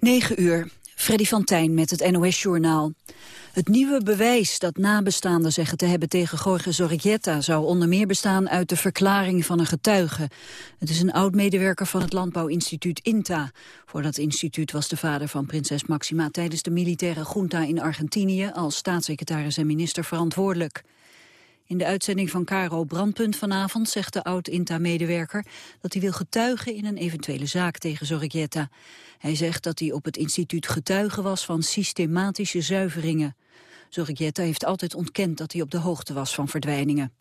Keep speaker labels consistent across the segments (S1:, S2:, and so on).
S1: 9 uur. Freddy van Tijn met het NOS-journaal. Het nieuwe bewijs dat nabestaanden zeggen te hebben tegen Jorge Zorrigueta... zou onder meer bestaan uit de verklaring van een getuige. Het is een oud-medewerker van het Landbouwinstituut INTA. Voor dat instituut was de vader van prinses Maxima... tijdens de militaire junta in Argentinië... als staatssecretaris en minister verantwoordelijk. In de uitzending van Caro Brandpunt vanavond zegt de oud-INTA-medewerker dat hij wil getuigen in een eventuele zaak tegen Zorrigueta. Hij zegt dat hij op het instituut getuige was van systematische zuiveringen. Zorrigueta heeft altijd ontkend dat hij op de hoogte was van verdwijningen.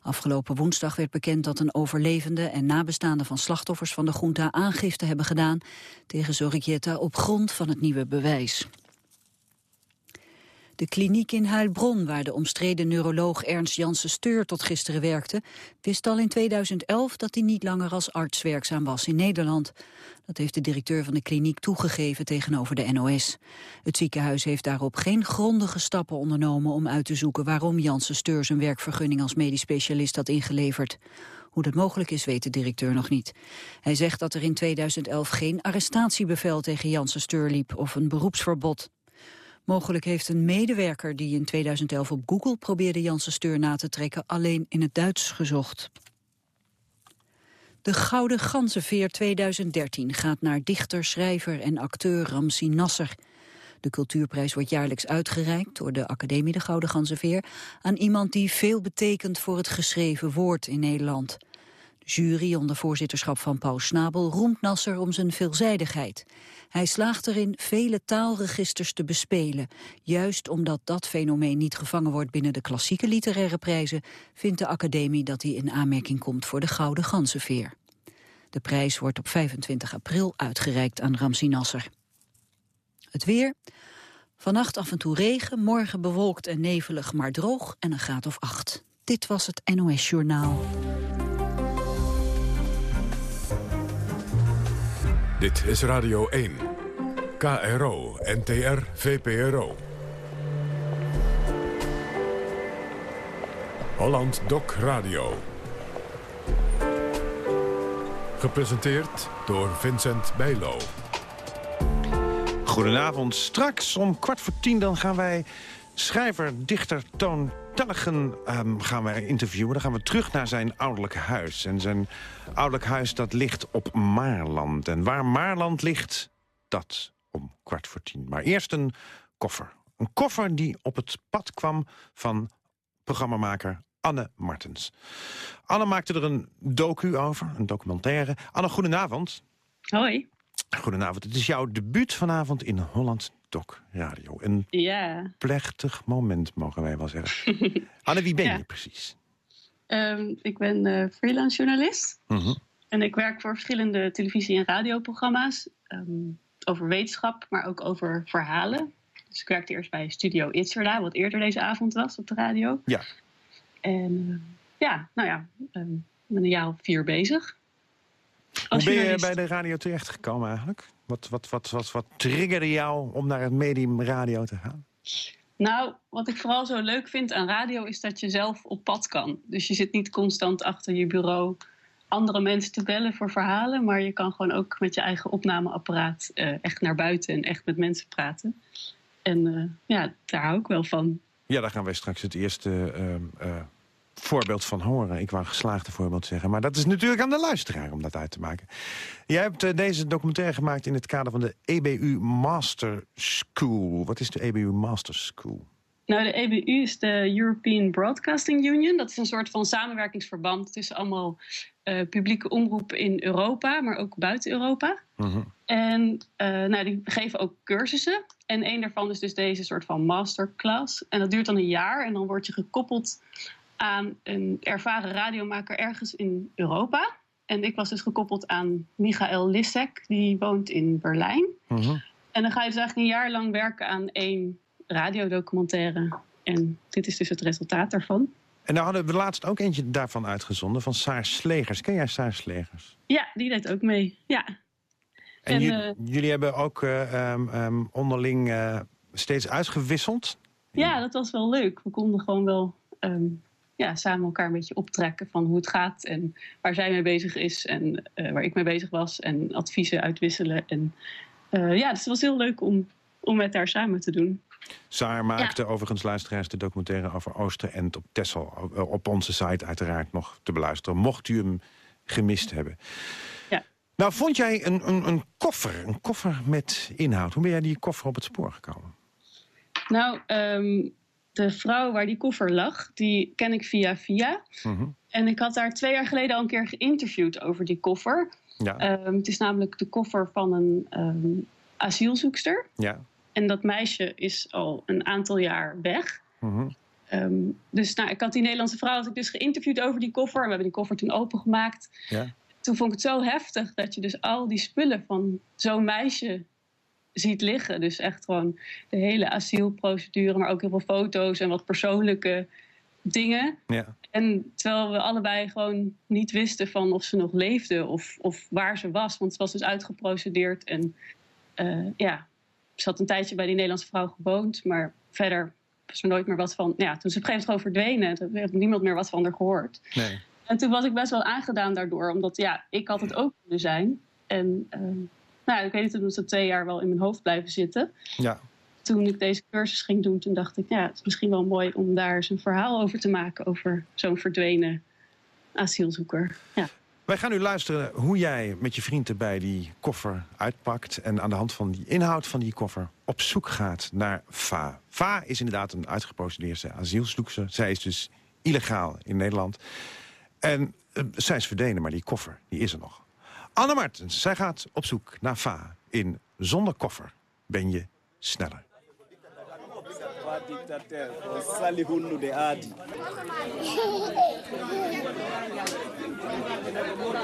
S1: Afgelopen woensdag werd bekend dat een overlevende en nabestaande van slachtoffers van de junta aangifte hebben gedaan tegen Zorrigueta op grond van het nieuwe bewijs. De kliniek in Heilbronn, waar de omstreden neuroloog Ernst Janssen Steur tot gisteren werkte, wist al in 2011 dat hij niet langer als arts werkzaam was in Nederland. Dat heeft de directeur van de kliniek toegegeven tegenover de NOS. Het ziekenhuis heeft daarop geen grondige stappen ondernomen om uit te zoeken waarom Janssen Steur zijn werkvergunning als medisch specialist had ingeleverd. Hoe dat mogelijk is, weet de directeur nog niet. Hij zegt dat er in 2011 geen arrestatiebevel tegen Janssen Steur liep of een beroepsverbod. Mogelijk heeft een medewerker die in 2011 op Google probeerde Janssen Steur na te trekken alleen in het Duits gezocht. De Gouden Ganzenveer 2013 gaat naar dichter, schrijver en acteur Ramsi Nasser. De cultuurprijs wordt jaarlijks uitgereikt door de Academie de Gouden Ganzenveer aan iemand die veel betekent voor het geschreven woord in Nederland. Jury onder voorzitterschap van Paul Snabel roemt Nasser om zijn veelzijdigheid. Hij slaagt erin vele taalregisters te bespelen. Juist omdat dat fenomeen niet gevangen wordt binnen de klassieke literaire prijzen... vindt de academie dat hij in aanmerking komt voor de Gouden Ganzenveer. De prijs wordt op 25 april uitgereikt aan Ramsi Nasser. Het weer. Vannacht af en toe regen, morgen bewolkt en nevelig, maar droog en een graad of acht. Dit was het NOS Journaal.
S2: Dit is Radio 1. KRO, NTR, VPRO. Holland Doc Radio. Gepresenteerd door Vincent Bijlo.
S3: Goedenavond. Straks om kwart voor tien dan gaan wij schrijver, dichter Toon Tellegen um, gaan wij interviewen. Dan gaan we terug naar zijn ouderlijk huis. En zijn ouderlijk huis dat ligt op Maarland. En waar Maarland ligt, dat om kwart voor tien. Maar eerst een koffer. Een koffer die op het pad kwam van programmamaker Anne Martens. Anne maakte er een docu over, een documentaire. Anne, goedenavond.
S4: Hoi.
S3: Goedenavond. Het is jouw debuut vanavond in Holland Radio. Een
S4: ja.
S3: plechtig moment, mogen wij wel zeggen. Anne, wie ben je precies?
S4: Um, ik ben uh, freelance journalist.
S3: Mhm.
S4: En ik werk voor verschillende televisie- en radioprogramma's. Um, over wetenschap, maar ook over verhalen. Dus ik werkte eerst bij Studio Itzerda, wat eerder deze avond was op de radio.
S3: Ja.
S4: En uh, ja, nou ja, um, ik ben een jaar of vier bezig.
S3: Hoe ben je bij de radio terechtgekomen eigenlijk? Wat, wat, wat, wat, wat triggerde jou om naar het medium radio te gaan?
S4: Nou, wat ik vooral zo leuk vind aan radio is dat je zelf op pad kan. Dus je zit niet constant achter je bureau andere mensen te bellen voor verhalen, maar je kan gewoon ook met je eigen opnameapparaat uh, echt naar buiten en echt met mensen praten. En uh, ja, daar hou ik wel van.
S3: Ja, daar gaan wij straks het eerste uh, voorbeeld van horen. Ik wou een geslaagde voorbeeld zeggen. Maar dat is natuurlijk aan de luisteraar om dat uit te maken. Jij hebt uh, deze documentaire gemaakt in het kader van de EBU Master School. Wat is de EBU Master School?
S4: Nou, de EBU is de European Broadcasting Union. Dat is een soort van samenwerkingsverband tussen allemaal uh, publieke omroepen in Europa, maar ook buiten Europa.
S3: Uh -huh.
S4: En uh, nou, die geven ook cursussen. En een daarvan is dus deze soort van masterclass. En dat duurt dan een jaar en dan word je gekoppeld aan een ervaren radiomaker ergens in Europa. En ik was dus gekoppeld aan Michael Lissek, die woont in Berlijn.
S3: Uh -huh.
S4: En dan ga je dus eigenlijk een jaar lang werken aan één radiodocumentaire. En dit is dus het resultaat daarvan.
S3: En daar hadden we laatst ook eentje daarvan uitgezonden, van Saar Slegers. Ken jij Saar Slegers?
S4: Ja, die deed ook mee, ja.
S3: En, en uh, jullie hebben ook uh, um, um, onderling uh, steeds uitgewisseld?
S4: Ja, dat was wel leuk. We konden gewoon wel um, ja, samen elkaar een beetje optrekken van hoe het gaat... en waar zij mee bezig is en waar ik mee bezig was. En adviezen uitwisselen en
S5: ja, dus het was heel leuk om, om met haar samen te doen.
S3: Saar maakte overigens luisteraars de documentaire over Oosterend op Tessel. Op onze site uiteraard nog te beluisteren. Mocht u hem gemist hebben.
S5: Ja.
S3: Nou, vond jij een, een, een koffer, een koffer met inhoud. Hoe ben jij die koffer op het spoor gekomen?
S5: Nou, ehm, de vrouw waar die koffer lag, die ken ik via via. Mhm. En ik had haar twee jaar geleden al een keer geïnterviewd over die koffer. Ja. Ehm, het is namelijk de koffer van een um, asielzoekster.
S3: Ja.
S5: En dat meisje is al een aantal jaar weg.
S3: Mhm.
S5: dus nou, ik had die Nederlandse vrouw had ik dus geïnterviewd over die koffer. We hebben die koffer toen opengemaakt.
S3: Ja.
S5: Toen vond ik het zo heftig dat je dus al die spullen van zo'n meisje ziet liggen. Dus echt gewoon de hele asielprocedure, maar ook heel veel foto's en wat persoonlijke dingen.
S3: Ja.
S5: En terwijl we allebei gewoon niet wisten van of ze nog leefde of, of waar ze was. Want ze was dus uitgeprocedeerd en uh, ja, ze had een tijdje bij die Nederlandse vrouw gewoond. Maar verder was er nooit meer wat van... Ja, toen ze op een gegeven moment gewoon verdwenen, toen heeft niemand meer wat van haar gehoord.
S3: Nee.
S5: En toen was ik best wel aangedaan daardoor, omdat ja, ik had het ook kunnen zijn. En uh, nou, ik weet niet, of ze twee jaar wel in mijn hoofd blijven zitten.
S3: Ja.
S5: Toen ik deze cursus ging doen, toen dacht ik, ja, het is misschien wel mooi om daar eens een verhaal over te maken. Over zo'n verdwenen asielzoeker. Ja.
S3: Wij gaan nu luisteren hoe jij met je vrienden bij die koffer uitpakt... en aan de hand van die inhoud van die koffer op zoek gaat naar Va. Va is inderdaad een uitgeprocedeerde asielzoekster. Zij is dus illegaal in Nederland. En uh, zij is verdwenen, maar die koffer die is er nog. Anne Martens, zij gaat op zoek naar Va. In Zonder koffer ben je sneller.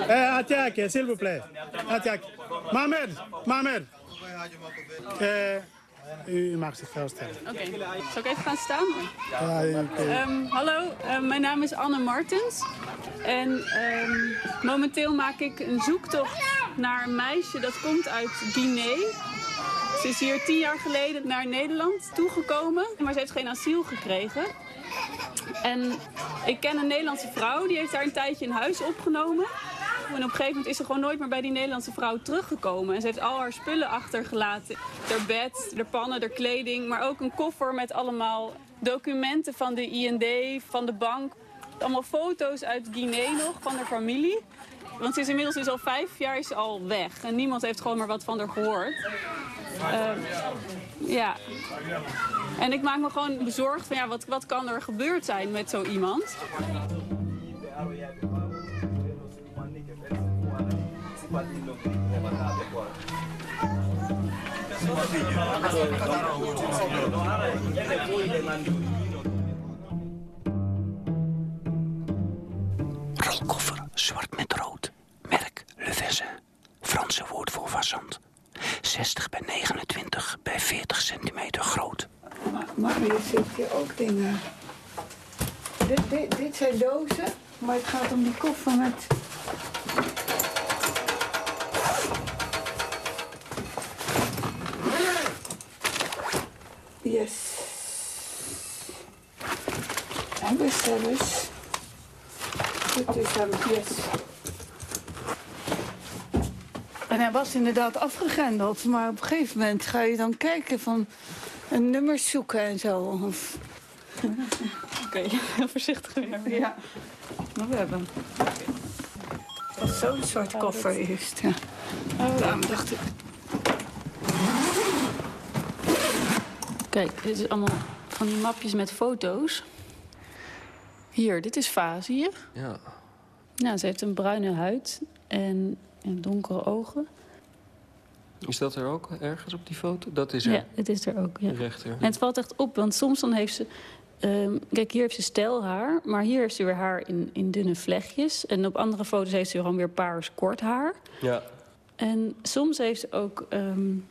S6: Eh, attaque, s'il vous plaît. Attaque. Mohamed, Mohamed. Eh, u, mag zich voorstellen.
S4: Oké, okay. zal ik even gaan staan?
S6: Ja,
S4: um, hallo, uh, mijn naam is Anne Martens. En um, momenteel maak ik een zoektocht naar een meisje dat komt uit Guinea. Ze is hier tien jaar geleden naar Nederland toegekomen, maar ze heeft geen asiel gekregen. En ik ken een Nederlandse vrouw, die heeft daar een tijdje in huis opgenomen. En op een gegeven moment is ze gewoon nooit meer bij die Nederlandse vrouw teruggekomen. En ze heeft al haar spullen achtergelaten. Haar bed, haar pannen, haar kleding. Maar ook een koffer met allemaal documenten van de IND, van de bank. Allemaal foto's uit Guinea nog, van haar familie. Want ze is inmiddels dus al vijf jaar is al weg. En niemand heeft gewoon maar wat van haar gehoord. Uh, ja. En ik maak me gewoon bezorgd van ja, wat, wat kan er gebeurd zijn met zo iemand.
S7: Rolkoffer, zwart met rood. Merk Le Vesse. Franse woord voor fazant. 60 bij 29 bij 40 centimeter groot.
S8: Maar hier zit je ook dingen. Dit, dit, dit zijn dozen, maar het gaat om die koffer met Yes. En bestsellers. Dit is hem, yes. En hij was inderdaad afgegrendeld, maar op een gegeven moment ga je dan kijken van een nummer zoeken en zo. Of...
S4: Oké, okay, heel voorzichtig weer.
S8: Ja, maar we hebben hem. Als zo'n soort koffer eerst, ja. Oh, Daarom dacht ik.
S4: Kijk, dit is allemaal van die mapjes met foto's. Hier, dit is Va, zie je?
S9: Ja.
S4: Nou, ze heeft een bruine huid en, en donkere ogen.
S9: Is dat er ook ergens op die foto? Dat is er.
S4: Ja, het is er ook. Ja.
S9: Rechter.
S4: En het valt echt op, want soms dan heeft ze... Um, kijk, hier heeft ze stijlhaar, maar hier heeft ze weer haar in, in dunne vlechtjes. En op andere foto's heeft ze gewoon weer paars kort haar.
S9: Ja.
S4: En soms heeft ze ook um,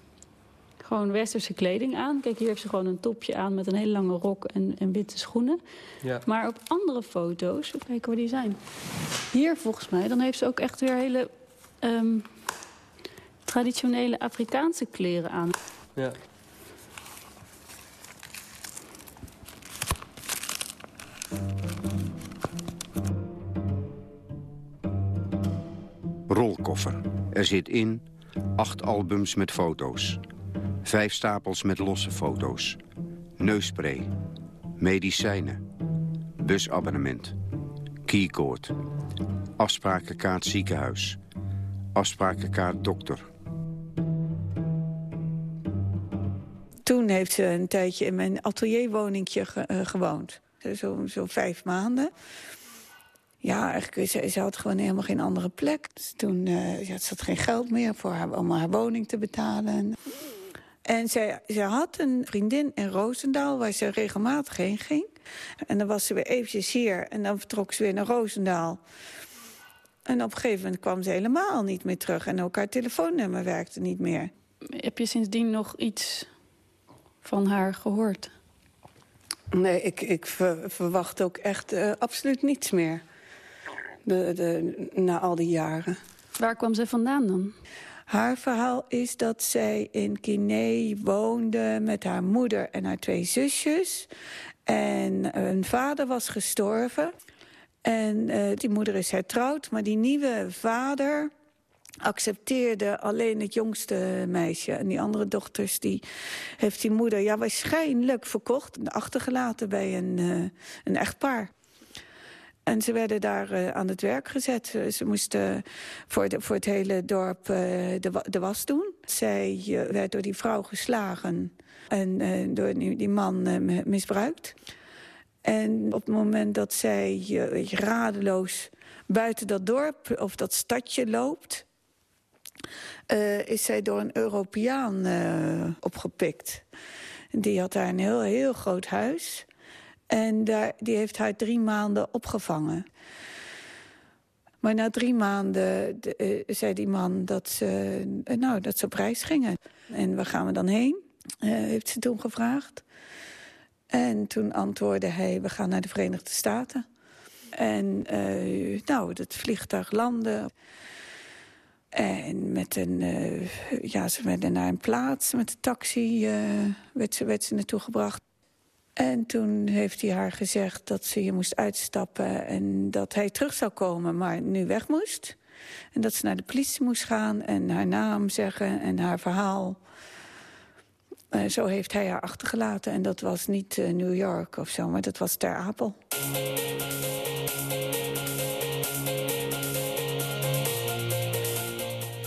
S4: gewoon westerse kleding aan. Kijk, hier heeft ze gewoon een topje aan met een hele lange rok en, en witte schoenen.
S9: Ja.
S4: Maar op andere foto's, even kijken waar die zijn. Hier volgens mij, dan heeft ze ook echt weer hele um, traditionele Afrikaanse kleren aan.
S9: Ja.
S7: Rolkoffer. Er zit in
S10: Acht albums met foto's. Vijf stapels met losse foto's. Neusspray. Medicijnen. Busabonnement. Keycord. Afsprakenkaart ziekenhuis. Afsprakenkaart dokter.
S8: Toen heeft ze een tijdje in mijn atelierwoningje eh, gewoond. Zo, zo vijf maanden. Ja, eigenlijk, ze, had gewoon helemaal geen andere plek. Dus toen ja, ze had geen geld meer voor haar, om haar woning te betalen. En zij, ze had een vriendin in Roosendaal waar ze regelmatig heen ging. En dan was ze weer eventjes hier en dan vertrok ze weer naar Roosendaal. En op een gegeven moment kwam ze helemaal niet meer terug. En ook haar telefoonnummer werkte niet meer.
S4: Heb je sindsdien nog iets van haar gehoord?
S8: Nee, ik, ik ver- verwacht ook echt eh, absoluut niets meer. De, de, na al die jaren.
S4: Waar kwam ze vandaan dan?
S8: Haar verhaal is dat zij in Guinea woonde met haar moeder en haar twee zusjes. En hun vader was gestorven. En eh, die moeder is hertrouwd, maar die nieuwe vader accepteerde alleen het jongste meisje. En die andere dochters die heeft die moeder ja, waarschijnlijk verkocht... en achtergelaten bij een, eh, een echtpaar. En ze werden daar eh, aan het werk gezet. Eh, Ze moesten voor, voor het hele dorp eh, de, wa- de was doen. Zij werd door die vrouw geslagen en door die, die man mi- misbruikt. En op het moment dat zij radeloos buiten dat dorp of dat stadje loopt... is zij door een Europeaan opgepikt. Die had daar een heel, heel groot huis... En daar, die heeft haar drie maanden opgevangen. Maar na drie maanden de, eh, zei die man dat ze, eh, nou, dat ze op reis gingen. En waar gaan we dan heen? Eh, heeft ze toen gevraagd. En toen antwoordde hij, we gaan naar de Verenigde Staten. En nou, het vliegtuig landde. En met een, ja, ze werden naar een plaats met de taxi, werd, ze, werd ze naartoe gebracht. En toen heeft hij haar gezegd dat ze hier moest uitstappen... en dat hij terug zou komen, maar nu weg moest. En dat ze naar de politie moest gaan en haar naam zeggen en haar verhaal. Eh, zo heeft hij haar achtergelaten. En dat was niet eh, New York of zo, maar dat was Ter Apel.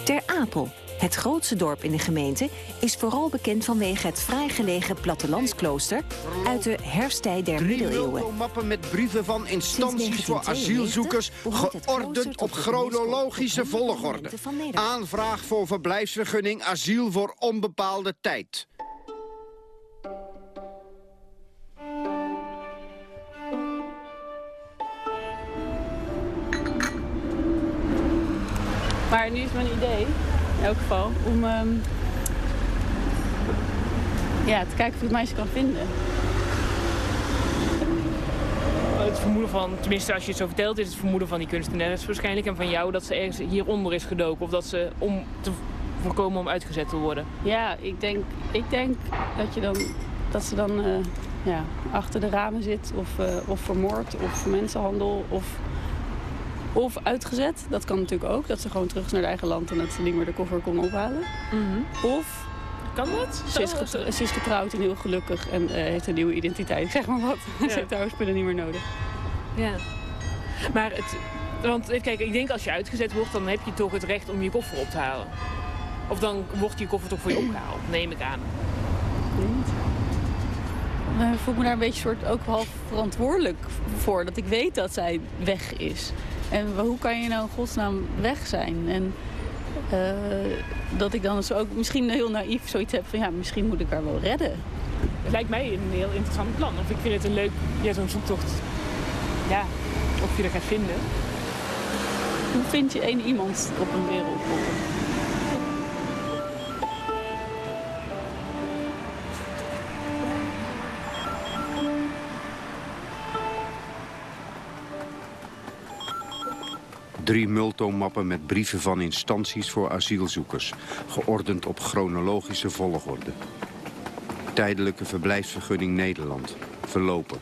S11: Ter Apel, het grootste dorp in de gemeente, is vooral bekend vanwege het vrijgelegen plattelandsklooster uit de herfsttijd der middeleeuwen.
S10: mappen met brieven van instanties voor
S11: 1992
S10: asielzoekers... geordend op chronologische volgorde. Aanvraag voor verblijfsvergunning asiel voor onbepaalde tijd.
S4: Maar nu is mijn idee, in elk geval, om ehm, ja, te kijken of ik het meisje kan vinden.
S12: Het vermoeden van, tenminste als je het zo vertelt, is het vermoeden van die kunstenares waarschijnlijk. En van jou dat ze ergens hieronder is gedoken. Of dat ze om te voorkomen om uitgezet te worden.
S4: Ja, ik denk, ik denk dat, je dan, dat ze dan eh, ja, achter de ramen zit of, eh, of vermoord of mensenhandel of, of uitgezet. Dat kan natuurlijk ook, dat ze gewoon terug is naar haar eigen land en dat ze niet meer de koffer kon ophalen. Of
S12: Kan dat?
S4: ze is,
S12: Zo-
S4: getr- ze is getrouwd en heel gelukkig en eh, heeft een nieuwe identiteit, zeg maar wat. ze heeft haar spullen niet meer nodig.
S12: Ja. Maar het, want even kijken, ik denk als je uitgezet wordt, dan heb je toch het recht om je koffer op te halen. Of dan wordt je koffer toch voor je opgehaald, neem ik aan.
S4: Maar ik voel me daar een beetje soort ook half verantwoordelijk voor. Dat ik weet dat zij weg is. En hoe kan je nou in godsnaam weg zijn? En eh, dat ik dan zo ook misschien heel naïef zoiets heb van... ja, misschien moet ik haar wel redden.
S12: Het lijkt mij een heel interessant plan. Of ik vind het een leuk, ja, zo'n zoektocht. Ja, of je er gaat vinden.
S4: Hoe vind je één iemand op een wereld?
S10: Drie multomappen met brieven van instanties voor asielzoekers. Geordend op chronologische volgorde. Tijdelijke verblijfsvergunning Nederland. Verlopen.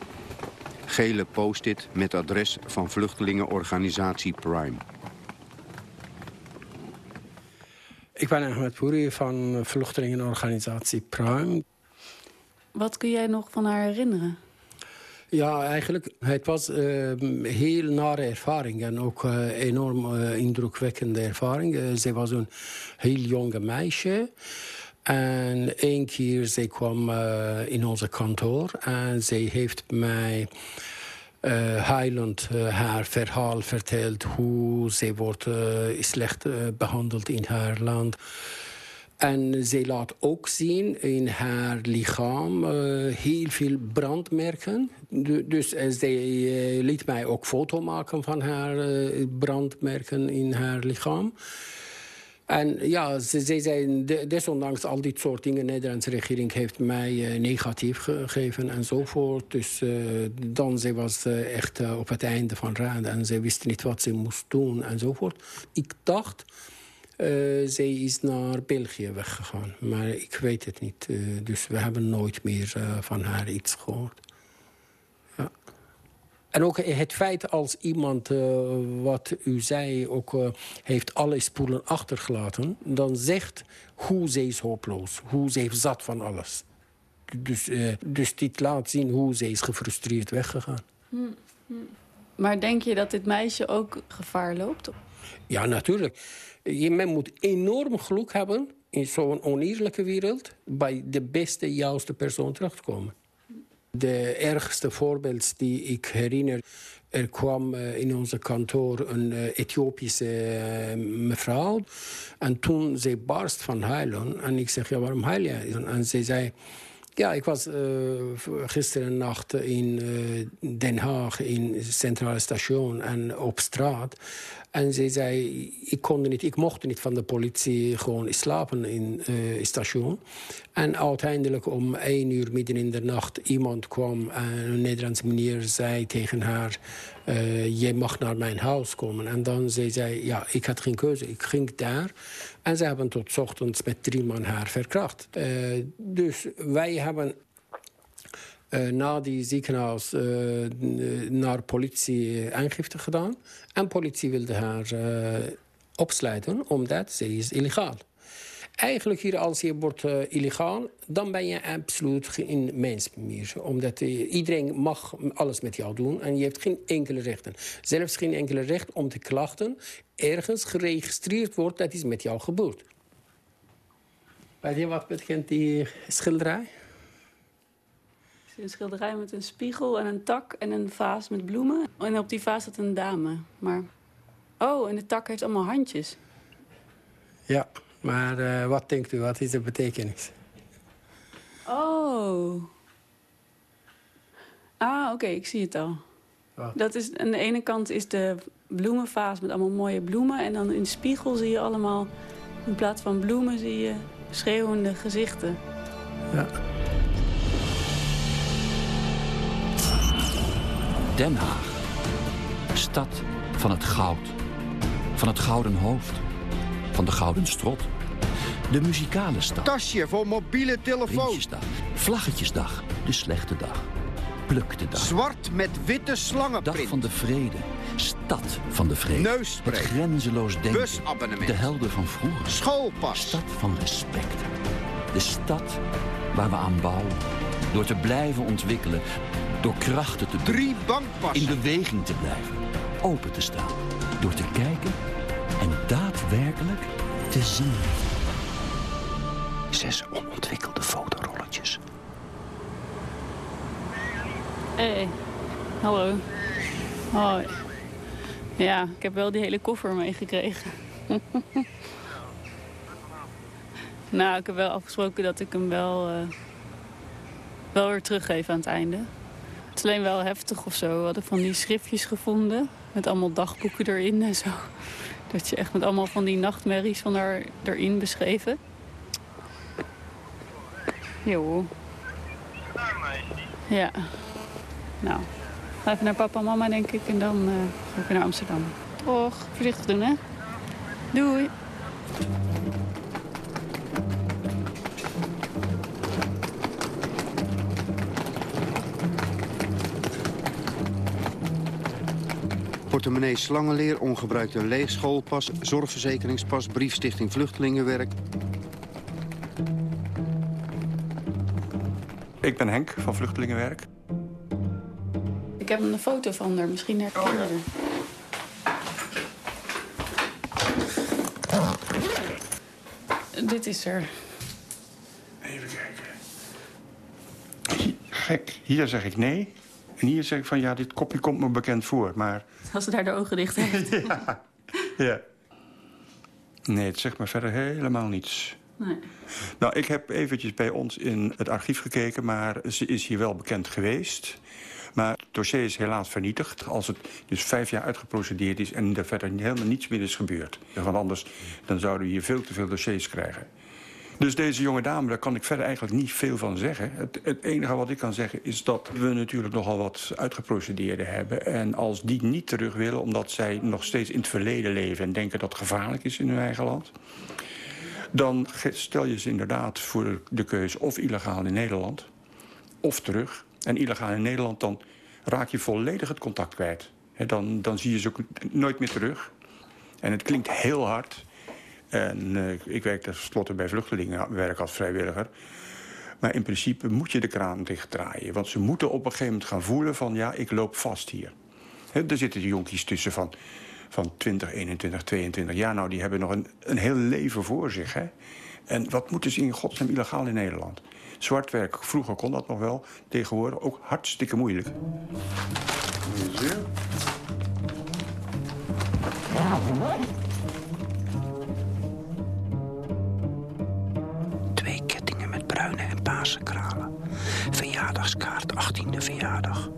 S10: Gele post-it met adres van vluchtelingenorganisatie Prime.
S13: Ik ben Ahmed Pouri van vluchtelingenorganisatie Prime.
S4: Wat kun jij nog van haar herinneren?
S13: Ja, eigenlijk, het was een heel nare ervaring en ook een enorm uh, indrukwekkende ervaring. Uh, ze was een heel jonge meisje. En één keer ze kwam uh, in onze kantoor en ze heeft mij uh, uh, haar verhaal verteld... hoe ze wordt slecht behandeld in haar land. En ze laat ook zien in haar lichaam heel veel brandmerken. Dus ze liet mij ook foto maken van haar brandmerken in haar lichaam. En ja, ze, ze zijn desondanks al dit soort dingen... de Nederlandse regering heeft mij negatief gegeven enzovoort. Dus dan ze was echt op het einde van raad en ze wist niet wat ze moest doen enzovoort. Ik dacht, ze is naar België weggegaan. Maar ik weet het niet. dus we hebben nooit meer van haar iets gehoord. En ook het feit als iemand, uh, wat u zei, ook uh, heeft alle spoelen achtergelaten... dan zegt hoe ze is hopeloos, hoe ze heeft zat van alles. Dus, uh, dus dit laat zien hoe ze is gefrustreerd weggegaan.
S4: Hm, hm. Maar denk je dat dit meisje ook gevaar loopt?
S13: Ja, natuurlijk. Je, moet enorm geluk hebben in zo'n oneerlijke wereld... bij de beste, juiste persoon terechtkomen. De ergste voorbeeld die ik herinner... er kwam uh, in onze kantoor een uh, Ethiopische uh, mevrouw. En toen ze barst van huilen. En ik zeg, ja, waarom huil je? En ze zei... Ja, ik was gisteren nacht in Den Haag, in het centrale station en op straat. En ze zei, ik, kon niet, ik mocht niet van de politie gewoon slapen in het station. En uiteindelijk om één uur midden in de nacht iemand kwam... en een Nederlandse meneer zei tegen haar... Uh, je mag naar mijn huis komen. En dan zei zij, ja, ik had geen keuze. Ik ging daar. En ze hebben tot ochtends met drie man haar verkracht. Uh, dus wij hebben uh, na die ziekenhuis naar politie aangifte gedaan. En politie wilde haar uh, opsluiten, omdat ze is illegaal. Eigenlijk hier, als je wordt illegaal, dan ben je absoluut geen mens meer. Omdat iedereen mag alles met jou doen en je hebt geen enkele rechten. Zelfs geen enkele recht om te klachten. Ergens geregistreerd wordt dat is met jou gebeurd. Weet je wat betekent die schilderij?
S4: Een schilderij met een spiegel en een tak en een vaas met bloemen. En op die vaas zat een dame. Maar... Oh, en de tak heeft allemaal handjes.
S13: Ja, maar uh, wat denkt u? Wat is de betekenis?
S4: Oh. Ah, oké, okay, ik zie het al. Wat? Dat is, aan de ene kant is de bloemenvaas met allemaal mooie bloemen. En dan in de spiegel zie je allemaal, in plaats van bloemen, zie je schreeuwende gezichten.
S13: Ja.
S14: Den Haag. Stad van het goud. Van het gouden hoofd. Van de gouden strot. De muzikale stad.
S15: Tasje voor mobiele telefoon.
S14: Vlaggetjesdag. De slechte dag. Pluktedag.
S15: Zwart met witte slangenprint.
S14: Dag van de vrede. Stad van de vrede.
S15: Neusspray.
S14: Het grenzeloos denken.
S15: Busabonnement.
S14: De helden van vroeger.
S15: Schoolpas.
S14: Stad van respect. De stad waar we aan bouwen. Door te blijven ontwikkelen. Door krachten te doen.
S15: Drie bankpassen.
S14: In beweging te blijven. Open te staan. Door te kijken en daadwerkelijk te zien. Zes onontwikkelde fotorolletjes.
S4: Hé, hey. hallo. Hoi. Ja, ik heb wel die hele koffer meegekregen. nou, ik heb wel afgesproken dat ik hem wel, uh, wel weer teruggeef aan het einde. Het is alleen wel heftig of zo. We hadden van die schriftjes gevonden. Met allemaal dagboeken erin en zo. Dat je echt met allemaal van die nachtmerries van haar erin beschreven. Jo. Ja. Nou, even naar papa en mama, denk ik. En dan uh, ga ik naar Amsterdam. Och, voorzichtig doen, hè. Doei.
S10: Portemonnee slangenleer, ongebruikte leegschoolpas, zorgverzekeringspas, briefstichting vluchtelingenwerk.
S16: Ik ben Henk van Vluchtelingenwerk.
S4: Ik heb een foto van haar, misschien herken je haar. Dit is er.
S16: Even kijken. Gek. Hier zeg ik nee. En hier zeg ik van ja, dit kopje komt me bekend voor. Maar
S4: Als ze daar de ogen dicht heeft.
S16: ja. ja. Nee, het zegt me verder helemaal niets.
S4: Nee.
S16: Nou, ik heb eventjes bij ons in het archief gekeken... maar ze is hier wel bekend geweest. Maar het dossier is helaas vernietigd. Als het dus vijf jaar uitgeprocedeerd is... en er verder helemaal niets meer is gebeurd. Want anders dan zouden we hier veel te veel dossiers krijgen. Dus deze jonge dame, daar kan ik verder eigenlijk niet veel van zeggen. Het, het enige wat ik kan zeggen is dat we natuurlijk nogal wat uitgeprocedeerde hebben. En als die niet terug willen, omdat zij nog steeds in het verleden leven... en denken dat het gevaarlijk is in hun eigen land... dan stel je ze inderdaad voor de keuze of illegaal in Nederland... of terug. En illegaal in Nederland, dan raak je volledig het contact kwijt. Dan, dan zie je ze ook nooit meer terug. En het klinkt heel hard... En eh, ik werk tenslotte bij vluchtelingenwerk als vrijwilliger. Maar in principe moet je de kraan dichtdraaien. Want ze moeten op een gegeven moment gaan voelen van... ja, ik loop vast hier. Hè, er zitten jonkies tussen van, van 20, 21, 22 jaar. Nou, die hebben nog een, een heel leven voor zich. Hè? En wat moeten ze in godsnaam illegaal in Nederland? Zwart werk, vroeger kon dat nog wel. Tegenwoordig ook hartstikke moeilijk.
S7: Twee en paarse kralen. Verjaardagskaart, 18e verjaardag.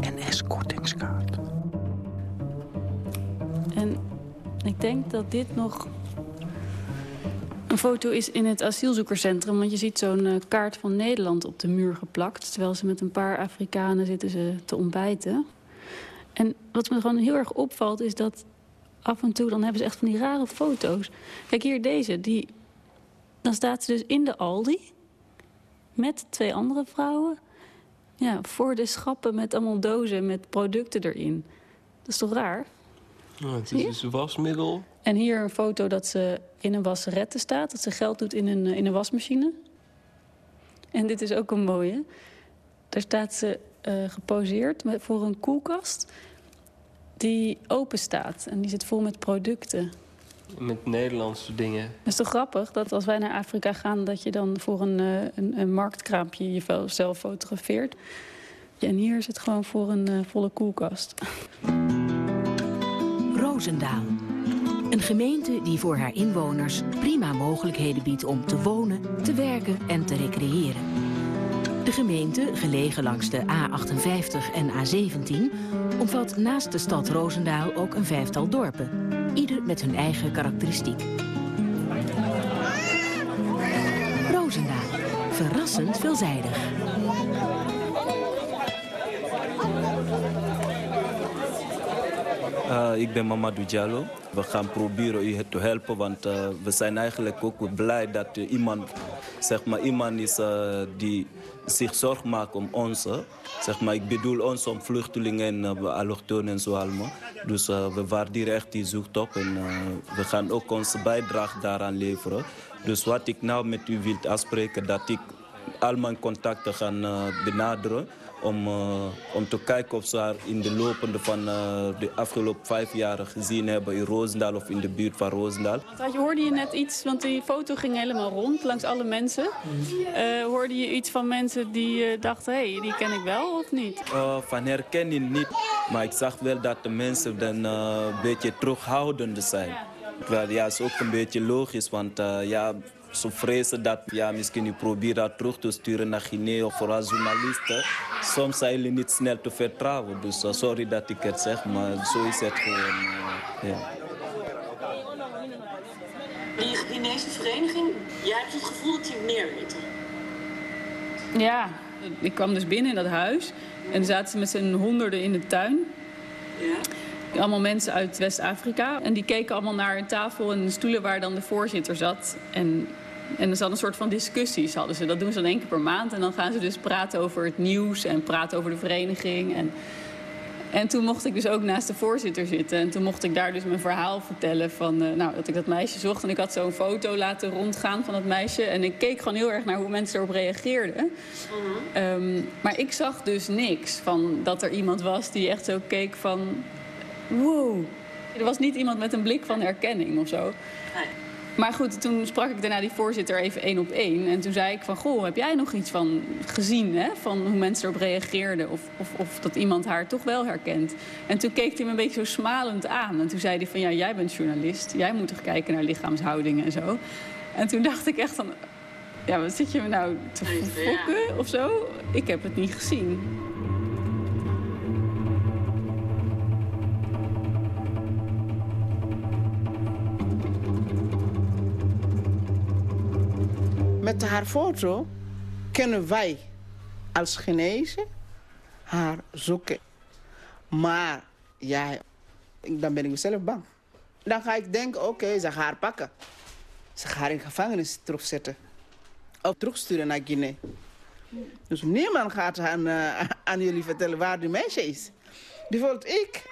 S7: NS-kortingskaart.
S4: En ik denk dat dit nog een foto is in het asielzoekerscentrum. Want je ziet zo'n eh, kaart van Nederland op de muur geplakt. Terwijl ze met een paar Afrikanen zitten ze te ontbijten. En wat me gewoon heel erg opvalt is dat af en toe dan hebben ze echt van die rare foto's. Kijk hier deze. Die, dan staat ze dus in de Aldi met twee andere vrouwen. Ja, voor de schappen met allemaal dozen met producten erin. Dat is toch raar?
S9: Oh, het is
S4: je?
S9: dus een wasmiddel.
S4: En hier een foto dat ze in een wasserette staat. Dat ze geld doet in een, eh, in een wasmachine. En dit is ook een mooie. Daar staat ze eh, geposeerd voor een koelkast. Die open staat. En die zit vol met producten.
S9: Met Nederlandse dingen.
S4: Het is toch grappig dat als wij naar Afrika gaan... dat je dan voor een, eh, een, een marktkraampje jezelf fotografeert. Ja, en hier is het gewoon voor een eh, volle koelkast.
S17: Roosendaal. Een gemeente die voor haar inwoners prima mogelijkheden biedt om te wonen, te werken en te recreëren. De gemeente, gelegen langs de A58 en A17, omvat naast de stad Roosendaal ook een vijftal dorpen. Ieder met hun eigen karakteristiek. Roosendaal. Verrassend veelzijdig.
S18: Ik ben Mamadou Diallo. We gaan proberen u te helpen, want uh, we zijn eigenlijk ook blij dat uh, iemand, zeg maar, iemand is die zich zorgen maakt om ons. Zeg maar, ik bedoel ons om vluchtelingen en allochtonen en zo allemaal. Dus we waarderen echt die zoektocht en we gaan ook onze bijdrage daaraan leveren. Dus wat ik nou met u wil afspreken, dat ik al mijn contacten ga benaderen om, uh, om te kijken of ze haar in de lopende van uh, de afgelopen vijf jaar gezien hebben in Roosendaal of in de buurt van Roosendaal.
S4: Je, hoorde je net iets, want die foto ging helemaal rond langs alle mensen. Uh, hoorde je iets van mensen die dachten, hé, hey, die ken ik wel of niet?
S18: Van herkenning niet, maar ik zag wel dat de mensen dan een beetje terughoudend zijn. Terwijl ja, is ook een beetje logisch, want ja, ze vrezen dat ja, misschien u probeert dat terug te sturen naar Guinea of voor als journalisten. Soms zijn jullie niet snel te vertrouwen. Dus uh, sorry dat ik het zeg, maar zo is het gewoon. Uh, ja.
S19: Die, vereniging, jij hebt het gevoel dat die meer weten.
S4: Ja, ik kwam dus binnen in dat huis. En zaten ze met z'n honderden in de tuin.
S19: Ja.
S4: Allemaal mensen uit West-Afrika. En die keken allemaal naar een tafel en stoelen waar dan de voorzitter zat. En, en er zat een soort van discussies hadden ze. Dat doen ze dan één keer per maand. En dan gaan ze dus praten over het nieuws en praten over de vereniging. En, En toen mocht ik dus ook naast de voorzitter zitten. En toen mocht ik daar dus mijn verhaal vertellen van uh, nou, dat ik dat meisje zocht. En ik had zo'n foto laten rondgaan van dat meisje. En ik keek gewoon heel erg naar hoe mensen erop reageerden. Um, maar ik zag dus niks van dat er iemand was die echt zo keek van... Wow. Er was niet iemand met een blik van herkenning of zo. Maar goed, toen sprak ik daarna die voorzitter even één op één. En toen zei ik van, goh, heb jij nog iets van gezien? Hè? Van hoe mensen erop reageerden. Of, of, of dat iemand haar toch wel herkent. En toen keek hij me een beetje zo smalend aan. En toen zei hij van, ja, jij bent journalist. Jij moet toch kijken naar lichaamshoudingen en zo. En toen dacht ik echt van, ja, wat zit je me nou te fokken of zo? Ik heb het niet gezien.
S20: Met haar foto kunnen wij als Chinezen haar zoeken. Maar ja, dan ben ik zelf bang. Dan ga ik denken, oké, ze gaan haar pakken. Ze gaan haar in gevangenis terugzetten. Of terugsturen naar Guinea. Dus niemand gaat aan, uh, aan jullie vertellen waar die meisje is. Bijvoorbeeld ik,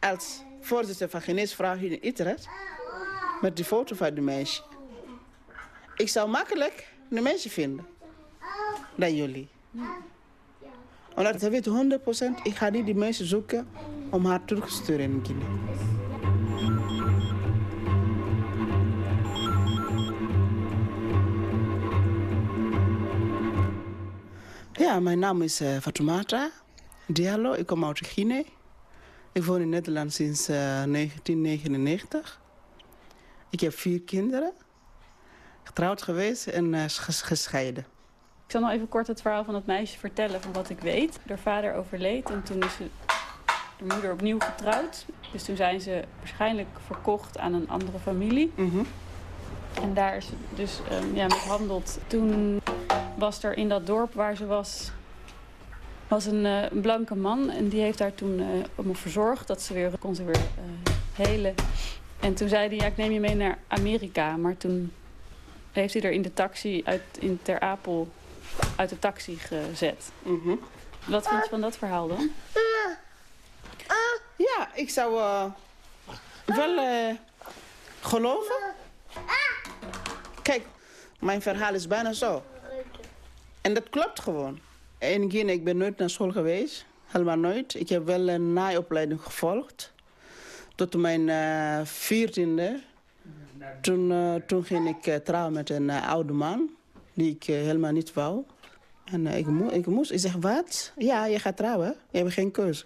S20: als voorzitter van Guineese Vrouw hier in Utrecht... met die foto van die meisje. Ik zou makkelijk een meisje vinden. Dan jullie. Omdat ze weten 100%, ik ga niet die mensen zoeken om haar terug te sturen in Guinea. Ja, mijn naam is uh, Fatoumata Diallo. Ik kom uit Guinea. Ik woon in Nederland sinds uh, 1999. Ik heb vier kinderen getrouwd geweest en uh, gescheiden.
S4: Ik zal nog even kort het verhaal van het meisje vertellen van wat ik weet. Haar vader overleed en toen is ze, de moeder opnieuw getrouwd. Dus toen zijn ze waarschijnlijk verkocht aan een andere familie.
S20: Mm -hmm.
S4: En daar is ze dus um, ja, mishandeld. Toen was er in dat dorp waar ze was, was een, uh, een blanke man. En die heeft haar toen uh, om verzorgd dat ze weer kon ze weer helen. En toen zei hij, ja, ik neem je mee naar Amerika. Maar toen heeft hij er in de taxi uit, in Ter Apel uit de taxi gezet.
S20: Mm -hmm.
S4: Wat vind je van dat verhaal dan?
S20: Ja, ik zou uh, wel uh, geloven. Kijk, mijn verhaal is bijna zo. En dat klopt gewoon. In Guinea, ik ben nooit naar school geweest. Helemaal nooit. Ik heb wel een naaiopleiding gevolgd. Tot mijn veertiende. Uh, toen, uh, toen ging ik uh, trouwen met een oude man. Die ik helemaal niet wou. En ik, mo ik moest. Ik zeg, wat? Ja, je gaat trouwen. Je hebt geen keuze.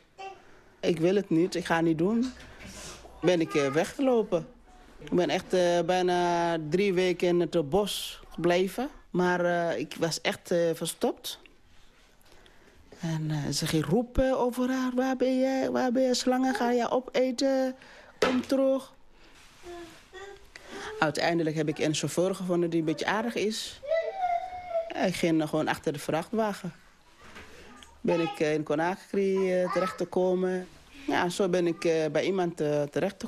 S20: Ik wil het niet. Ik ga het niet doen. Ben ik weggelopen. Ik ben echt bijna drie weken in het bos gebleven. Maar ik was echt verstopt. En ze ging roepen over haar. Waar ben je? Waar ben je? Slangen ga je opeten? Kom terug. Uiteindelijk heb ik een chauffeur gevonden die een beetje aardig is. Ik ging gewoon achter de vrachtwagen. Ben ik in Conakry terecht te komen. Ja, zo ben ik bij iemand terecht te.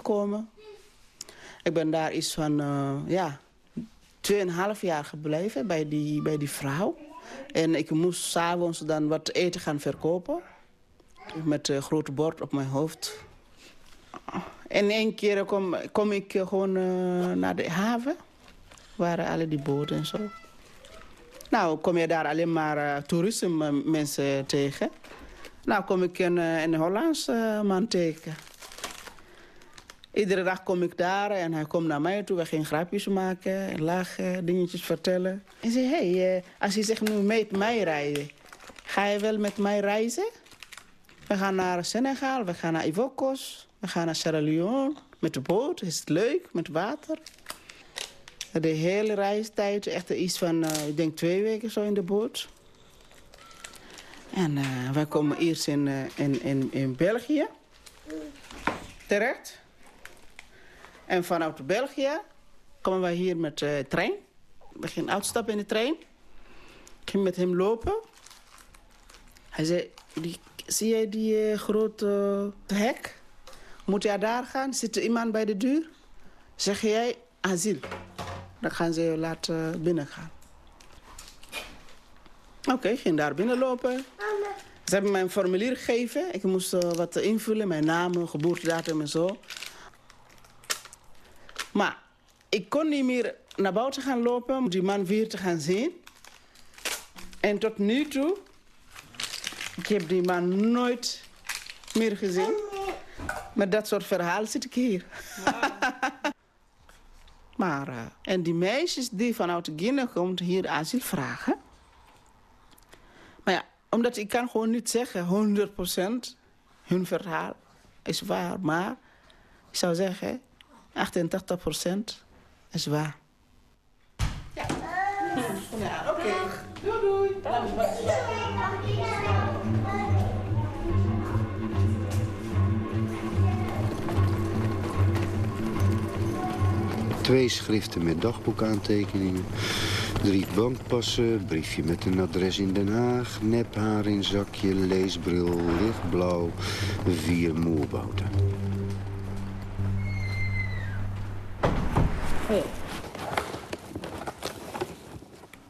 S20: Ik ben daar iets van, uh, ja, 2,5 jaar gebleven bij die, bij die vrouw. En ik moest s'avonds dan wat eten gaan verkopen. Met een grote bord op mijn hoofd. En één keer kom, kom ik gewoon uh, naar de haven. Waren alle die boten en zo. Nou, kom je daar alleen maar uh, toeristen mensen tegen. Nou, kom ik een, een Hollandse man tegen. Iedere dag kom ik daar en hij komt naar mij toe. We gaan grapjes maken, lachen, dingetjes vertellen. En zei, hé, hey, als je zegt nu met mij rijden, ga je wel met mij reizen? We gaan naar Senegal, we gaan naar Ivory Coast, we gaan naar Sierra Leone. Met de boot, is het leuk, met water. De hele reistijd, echt iets van, uh, ik denk twee weken zo in de boot. En uh, wij komen eerst in, uh, in, in, in België terecht. En vanuit België komen wij hier met de trein. We gingen uitstappen in de trein. Ik ging met hem lopen. Hij zei, die, zie jij die grote hek? Moet jij daar gaan? Zit er iemand bij de deur? Zeg jij asiel. Dan gaan ze je laten binnengaan. Oké, okay, ging daar binnenlopen. Ze hebben mij een formulier gegeven. Ik moest uh, wat invullen, mijn naam, geboortedatum en zo. Maar ik kon niet meer naar buiten gaan lopen om die man weer te gaan zien. En tot nu toe, ik heb die man nooit meer gezien. Met dat soort verhalen zit ik hier. maar, uh, en die meisjes die vanuit Guinea komt hier asiel vragen. Maar ja, omdat ik kan gewoon niet zeggen 100% hun verhaal is waar. Maar ik zou zeggen 88% is waar. Ja, ja oké. Okay. Doei doei.
S10: Twee schriften met dagboekaantekeningen. Drie bankpassen, briefje met een adres in Den Haag... nephaar in zakje, leesbril, lichtblauw, vier moerbouten.
S4: Hey.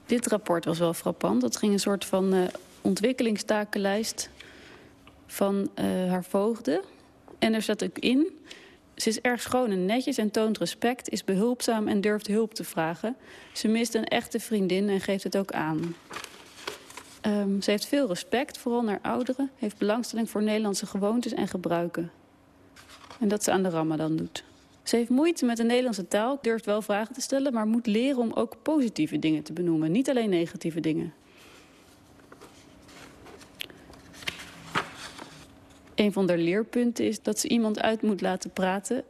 S4: Dit rapport was wel frappant. Dat ging een soort van uh, ontwikkelingstakenlijst van uh, haar voogden. En er zat ook in... Ze is erg schoon en netjes en toont respect, is behulpzaam en durft hulp te vragen. Ze mist een echte vriendin en geeft het ook aan. Um, ze heeft veel respect, vooral naar ouderen. Heeft belangstelling voor Nederlandse gewoontes en gebruiken. En dat ze aan de ramadan doet. Ze heeft moeite met de Nederlandse taal, durft wel vragen te stellen... maar moet leren om ook positieve dingen te benoemen, niet alleen negatieve dingen. Een van haar leerpunten is dat ze iemand uit moet laten praten.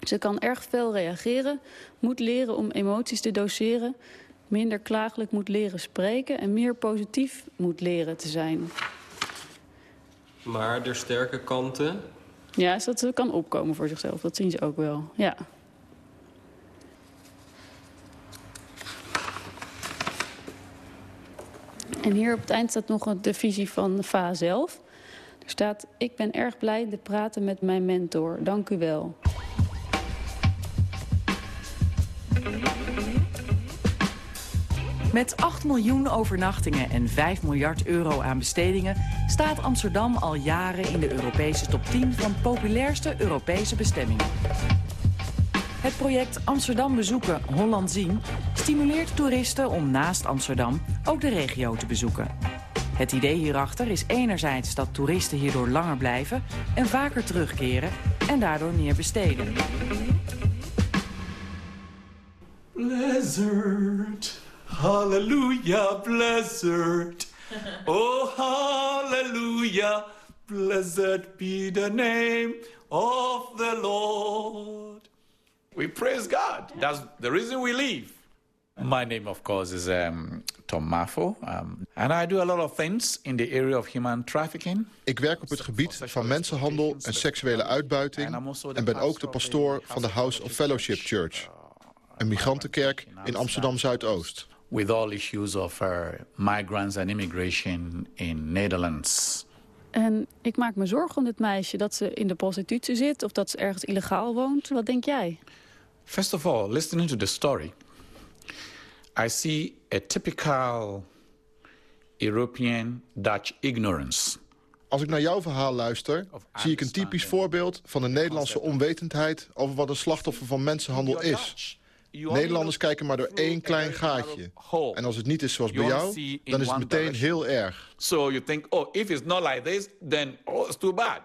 S4: Ze kan erg fel reageren, moet leren om emoties te doseren... minder klagelijk moet leren spreken en meer positief moet leren te zijn.
S9: Maar de sterke kanten?
S4: Ja, dat ze kan opkomen voor zichzelf. Dat zien ze ook wel, ja. En hier op het eind staat nog de visie van Va zelf. Staat, ik ben erg blij te praten met mijn mentor. Dank u wel.
S21: Met 8 miljoen overnachtingen en 5 miljard euro aan bestedingen... staat Amsterdam al jaren in de Europese top 10 van populairste Europese bestemmingen. Het project Amsterdam bezoeken, Holland zien... stimuleert toeristen om naast Amsterdam ook de regio te bezoeken. Het idee hierachter is enerzijds dat toeristen hierdoor langer blijven... en vaker terugkeren en daardoor meer besteden.
S22: Blizzard, hallelujah, blizzard. Oh, hallelujah, blessed be the name of the Lord. We praise God. That's the reason we live. My name, of course, is um, Tom Mafo. Um, and I do a lot of things in the area of human trafficking.
S23: Ik werk op het gebied van mensenhandel en seksuele uitbuiting... en ben ook de pastoor van de House of Fellowship Church. Een migrantenkerk in Amsterdam-Zuidoost.
S22: With all issues of uh, migrants and immigration in Netherlands.
S4: En ik maak me zorgen om dit meisje dat ze in de prostitutie zit... of dat ze ergens illegaal woont. Wat denk jij?
S22: First of all, listening to the story... I see a typical European Dutch ignorance.
S23: Als ik naar jouw verhaal luister, zie ik een typisch voorbeeld van de Nederlandse onwetendheid over wat een slachtoffer van mensenhandel is. Nederlanders kijken maar door één klein gaatje. En als het niet is zoals bij jou, dan is het meteen heel erg.
S22: So you think, oh, if it's not like this, then oh, it's too bad.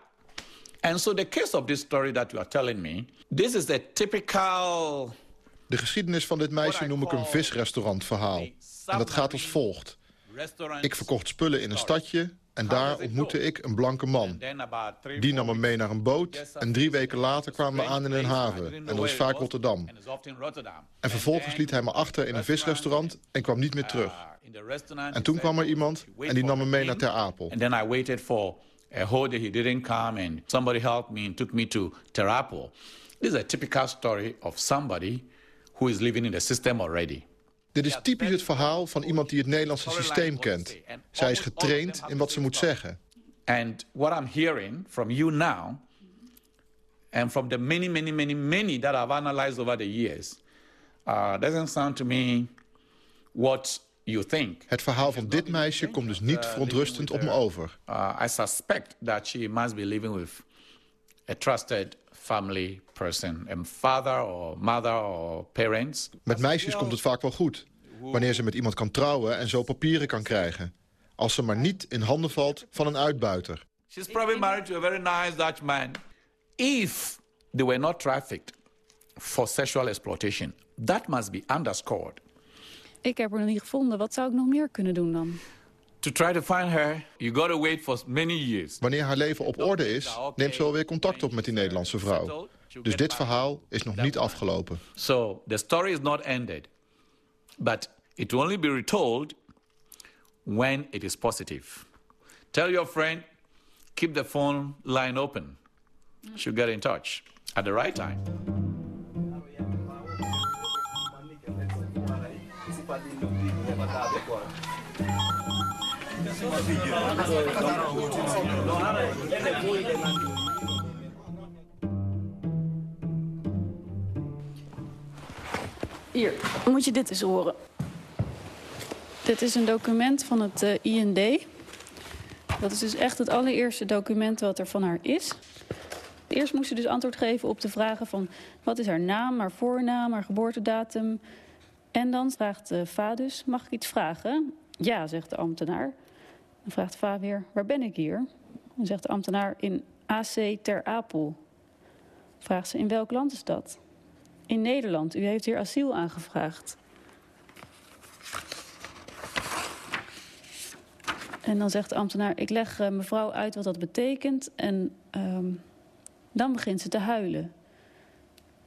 S22: And so the case of this story that you are telling me, this is a typical
S23: de geschiedenis van dit meisje noem ik een visrestaurantverhaal. En dat gaat als volgt. Ik verkocht spullen in een stadje en daar ontmoette ik een blanke man. Die nam me mee naar een boot en drie weken later kwamen we aan in een haven. En dat is vaak Rotterdam. En vervolgens liet hij me achter in een visrestaurant en kwam niet meer terug. En toen kwam er iemand en die nam me mee naar Ter Apel.
S22: And then I waited for a whole day he didn't come and somebody helped me and took me to Ter Apel. This is a typical story of somebody who is living in the system already.
S23: Dit is typisch het verhaal van iemand die het Nederlandse systeem kent. Zij is getraind in wat ze moet zeggen.
S22: And what I'm hearing from you now, and from the many, many, many, many that I've analyzed over the years, uh, doesn't sound to me what
S23: you think. Het verhaal van dit meisje komt dus niet verontrustend op me over.
S22: Uh, I suspect that she must be living with a trusted family person, a father or mother or parents.
S23: Met meisjes komt het vaak wel goed. Wanneer ze met iemand kan trouwen en zo papieren kan krijgen. Als ze maar niet in handen valt van een uitbuiter.
S22: She's probably married to a very nice Dutch man. If they were not trafficked for sexual exploitation, that must be underscored.
S4: Ik heb haar nog niet gevonden. Wat zou ik nog meer kunnen doen dan?
S22: To try to find her, you got to wait for many years.
S23: Wanneer haar leven op orde is, neemt ze alweer contact op met die Nederlandse vrouw. Dus dit verhaal is nog niet afgelopen.
S22: So the story is not ended. But it will only be retold when it is positive. Tell your friend, keep the phone line open. She'll get in touch at the right time.
S4: Hier, moet je dit eens horen. Dit is een document van het uh, IND. Dat is dus echt het allereerste document wat er van haar is. Eerst moest ze dus antwoord geven op de vragen van... wat is haar naam, haar voornaam, haar geboortedatum... En dan vraagt de Va dus, mag ik iets vragen? Ja, zegt de ambtenaar. Dan vraagt Va weer, waar ben ik hier? Dan zegt de ambtenaar, in AC Ter Apel. Vraagt ze, in welk land is dat? In Nederland, u heeft hier asiel aangevraagd. En dan zegt de ambtenaar, ik leg uh, mevrouw uit wat dat betekent. En um, dan begint ze te huilen.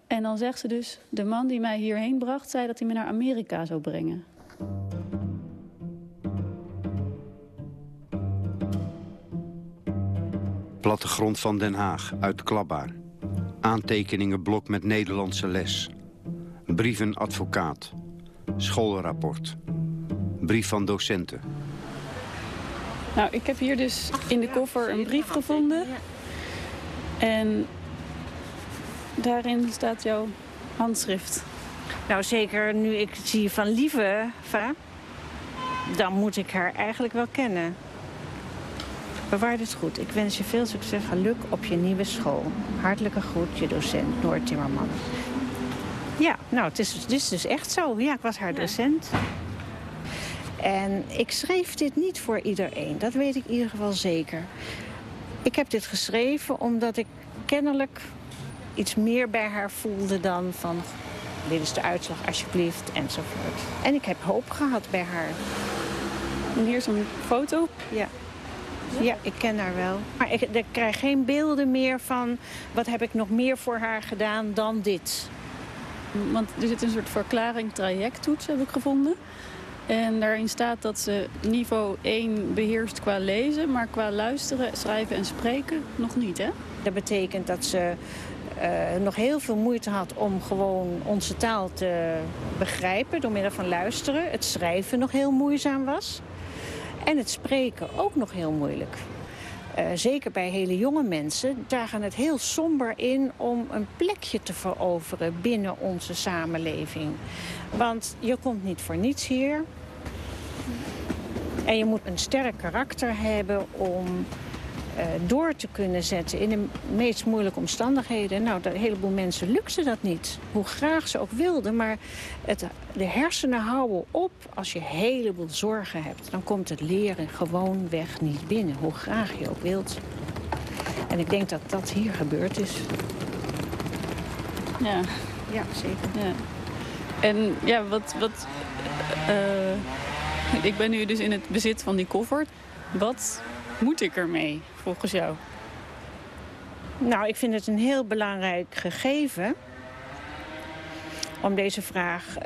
S4: En dan zegt ze dus, de man die mij hierheen bracht... zei dat hij me naar Amerika zou brengen.
S10: Plattegrond van Den Haag, uit Klabbaar. Aantekeningenblok met Nederlandse les. Brieven advocaat. Schoolrapport. Brief van docenten.
S4: Nou, ik heb hier dus in de koffer een brief gevonden. En daarin staat jouw handschrift.
S24: Nou, zeker nu ik zie van Lieve, dan moet ik haar eigenlijk wel kennen. Bewaar dit goed. Ik wens je veel succes geluk op je nieuwe school. Hartelijke groet, je docent Noord Timmerman. Ja, nou, het is, het is dus echt zo. Ja, ik was haar docent. En ik schreef dit niet voor iedereen. Dat weet ik in ieder geval zeker. Ik heb dit geschreven omdat ik kennelijk iets meer bij haar voelde dan van... dit is de uitslag alsjeblieft, enzovoort. En ik heb hoop gehad bij haar.
S4: En hier is een foto?
S24: Ja. Ja, ik ken haar wel. Maar ik, ik krijg geen beelden meer van... wat heb ik nog meer voor haar gedaan dan dit.
S4: Want er zit een soort verklaring trajecttoets, heb ik gevonden. En daarin staat dat ze niveau 1 beheerst qua lezen... maar qua luisteren, schrijven en spreken nog niet, hè?
S24: Dat betekent dat ze uh, nog heel veel moeite had om gewoon onze taal te begrijpen door middel van luisteren. Het schrijven nog heel moeizaam was. En het spreken ook nog heel moeilijk. Uh, zeker bij hele jonge mensen dagen het heel somber in om een plekje te veroveren binnen onze samenleving. Want je komt niet voor niets hier. En je moet een sterk karakter hebben om door te kunnen zetten in de meest moeilijke omstandigheden. Nou, een heleboel mensen lukte dat niet. Hoe graag ze ook wilden, maar het, de hersenen houden op als je een heleboel zorgen hebt. Dan komt het leren gewoon weg niet binnen, hoe graag je ook wilt. En ik denk dat dat hier gebeurd is.
S4: Ja.
S24: Ja, zeker.
S4: Ja. En ja, wat... wat uh, ik ben nu dus in het bezit van die koffer. Wat moet ik ermee, volgens jou?
S24: Nou, ik vind het een heel belangrijk gegeven om deze vraag uh,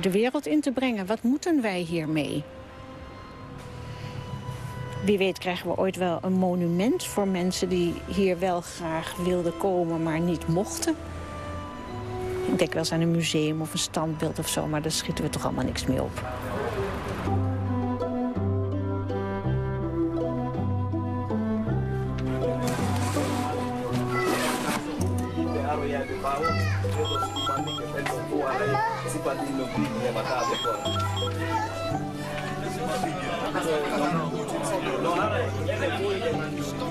S24: de wereld in te brengen. Wat moeten wij hiermee? Wie weet krijgen we ooit wel een monument voor mensen die hier wel graag wilden komen, maar niet mochten. Ik denk wel eens aan een museum of een standbeeld of zo, maar daar schieten we toch allemaal niks mee op. bao Credo si panni che bello cuore Si panni non qui ne matate cuore Non are, e le puoi che mangiare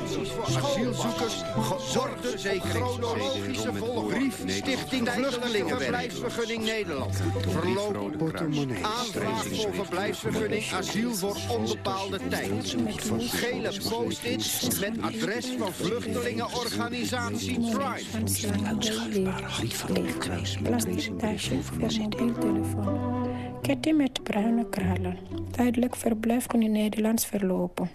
S15: Asielzoekers, zorgverzekeringsverzekeringsche volgbrief, Stichting Vluchtelingenverblijfsvergunning Nederland. Verloop, aanvraag voor verblijfsvergunning, asiel voor onbepaalde tijd. Gele post-its met adres van vluchtelingenorganisatie Pride.
S25: Plastic tasje voor mobieltelefoon. Ketting met bruine kralen. Tijdelijk verblijf kon in Nederlands verlopen.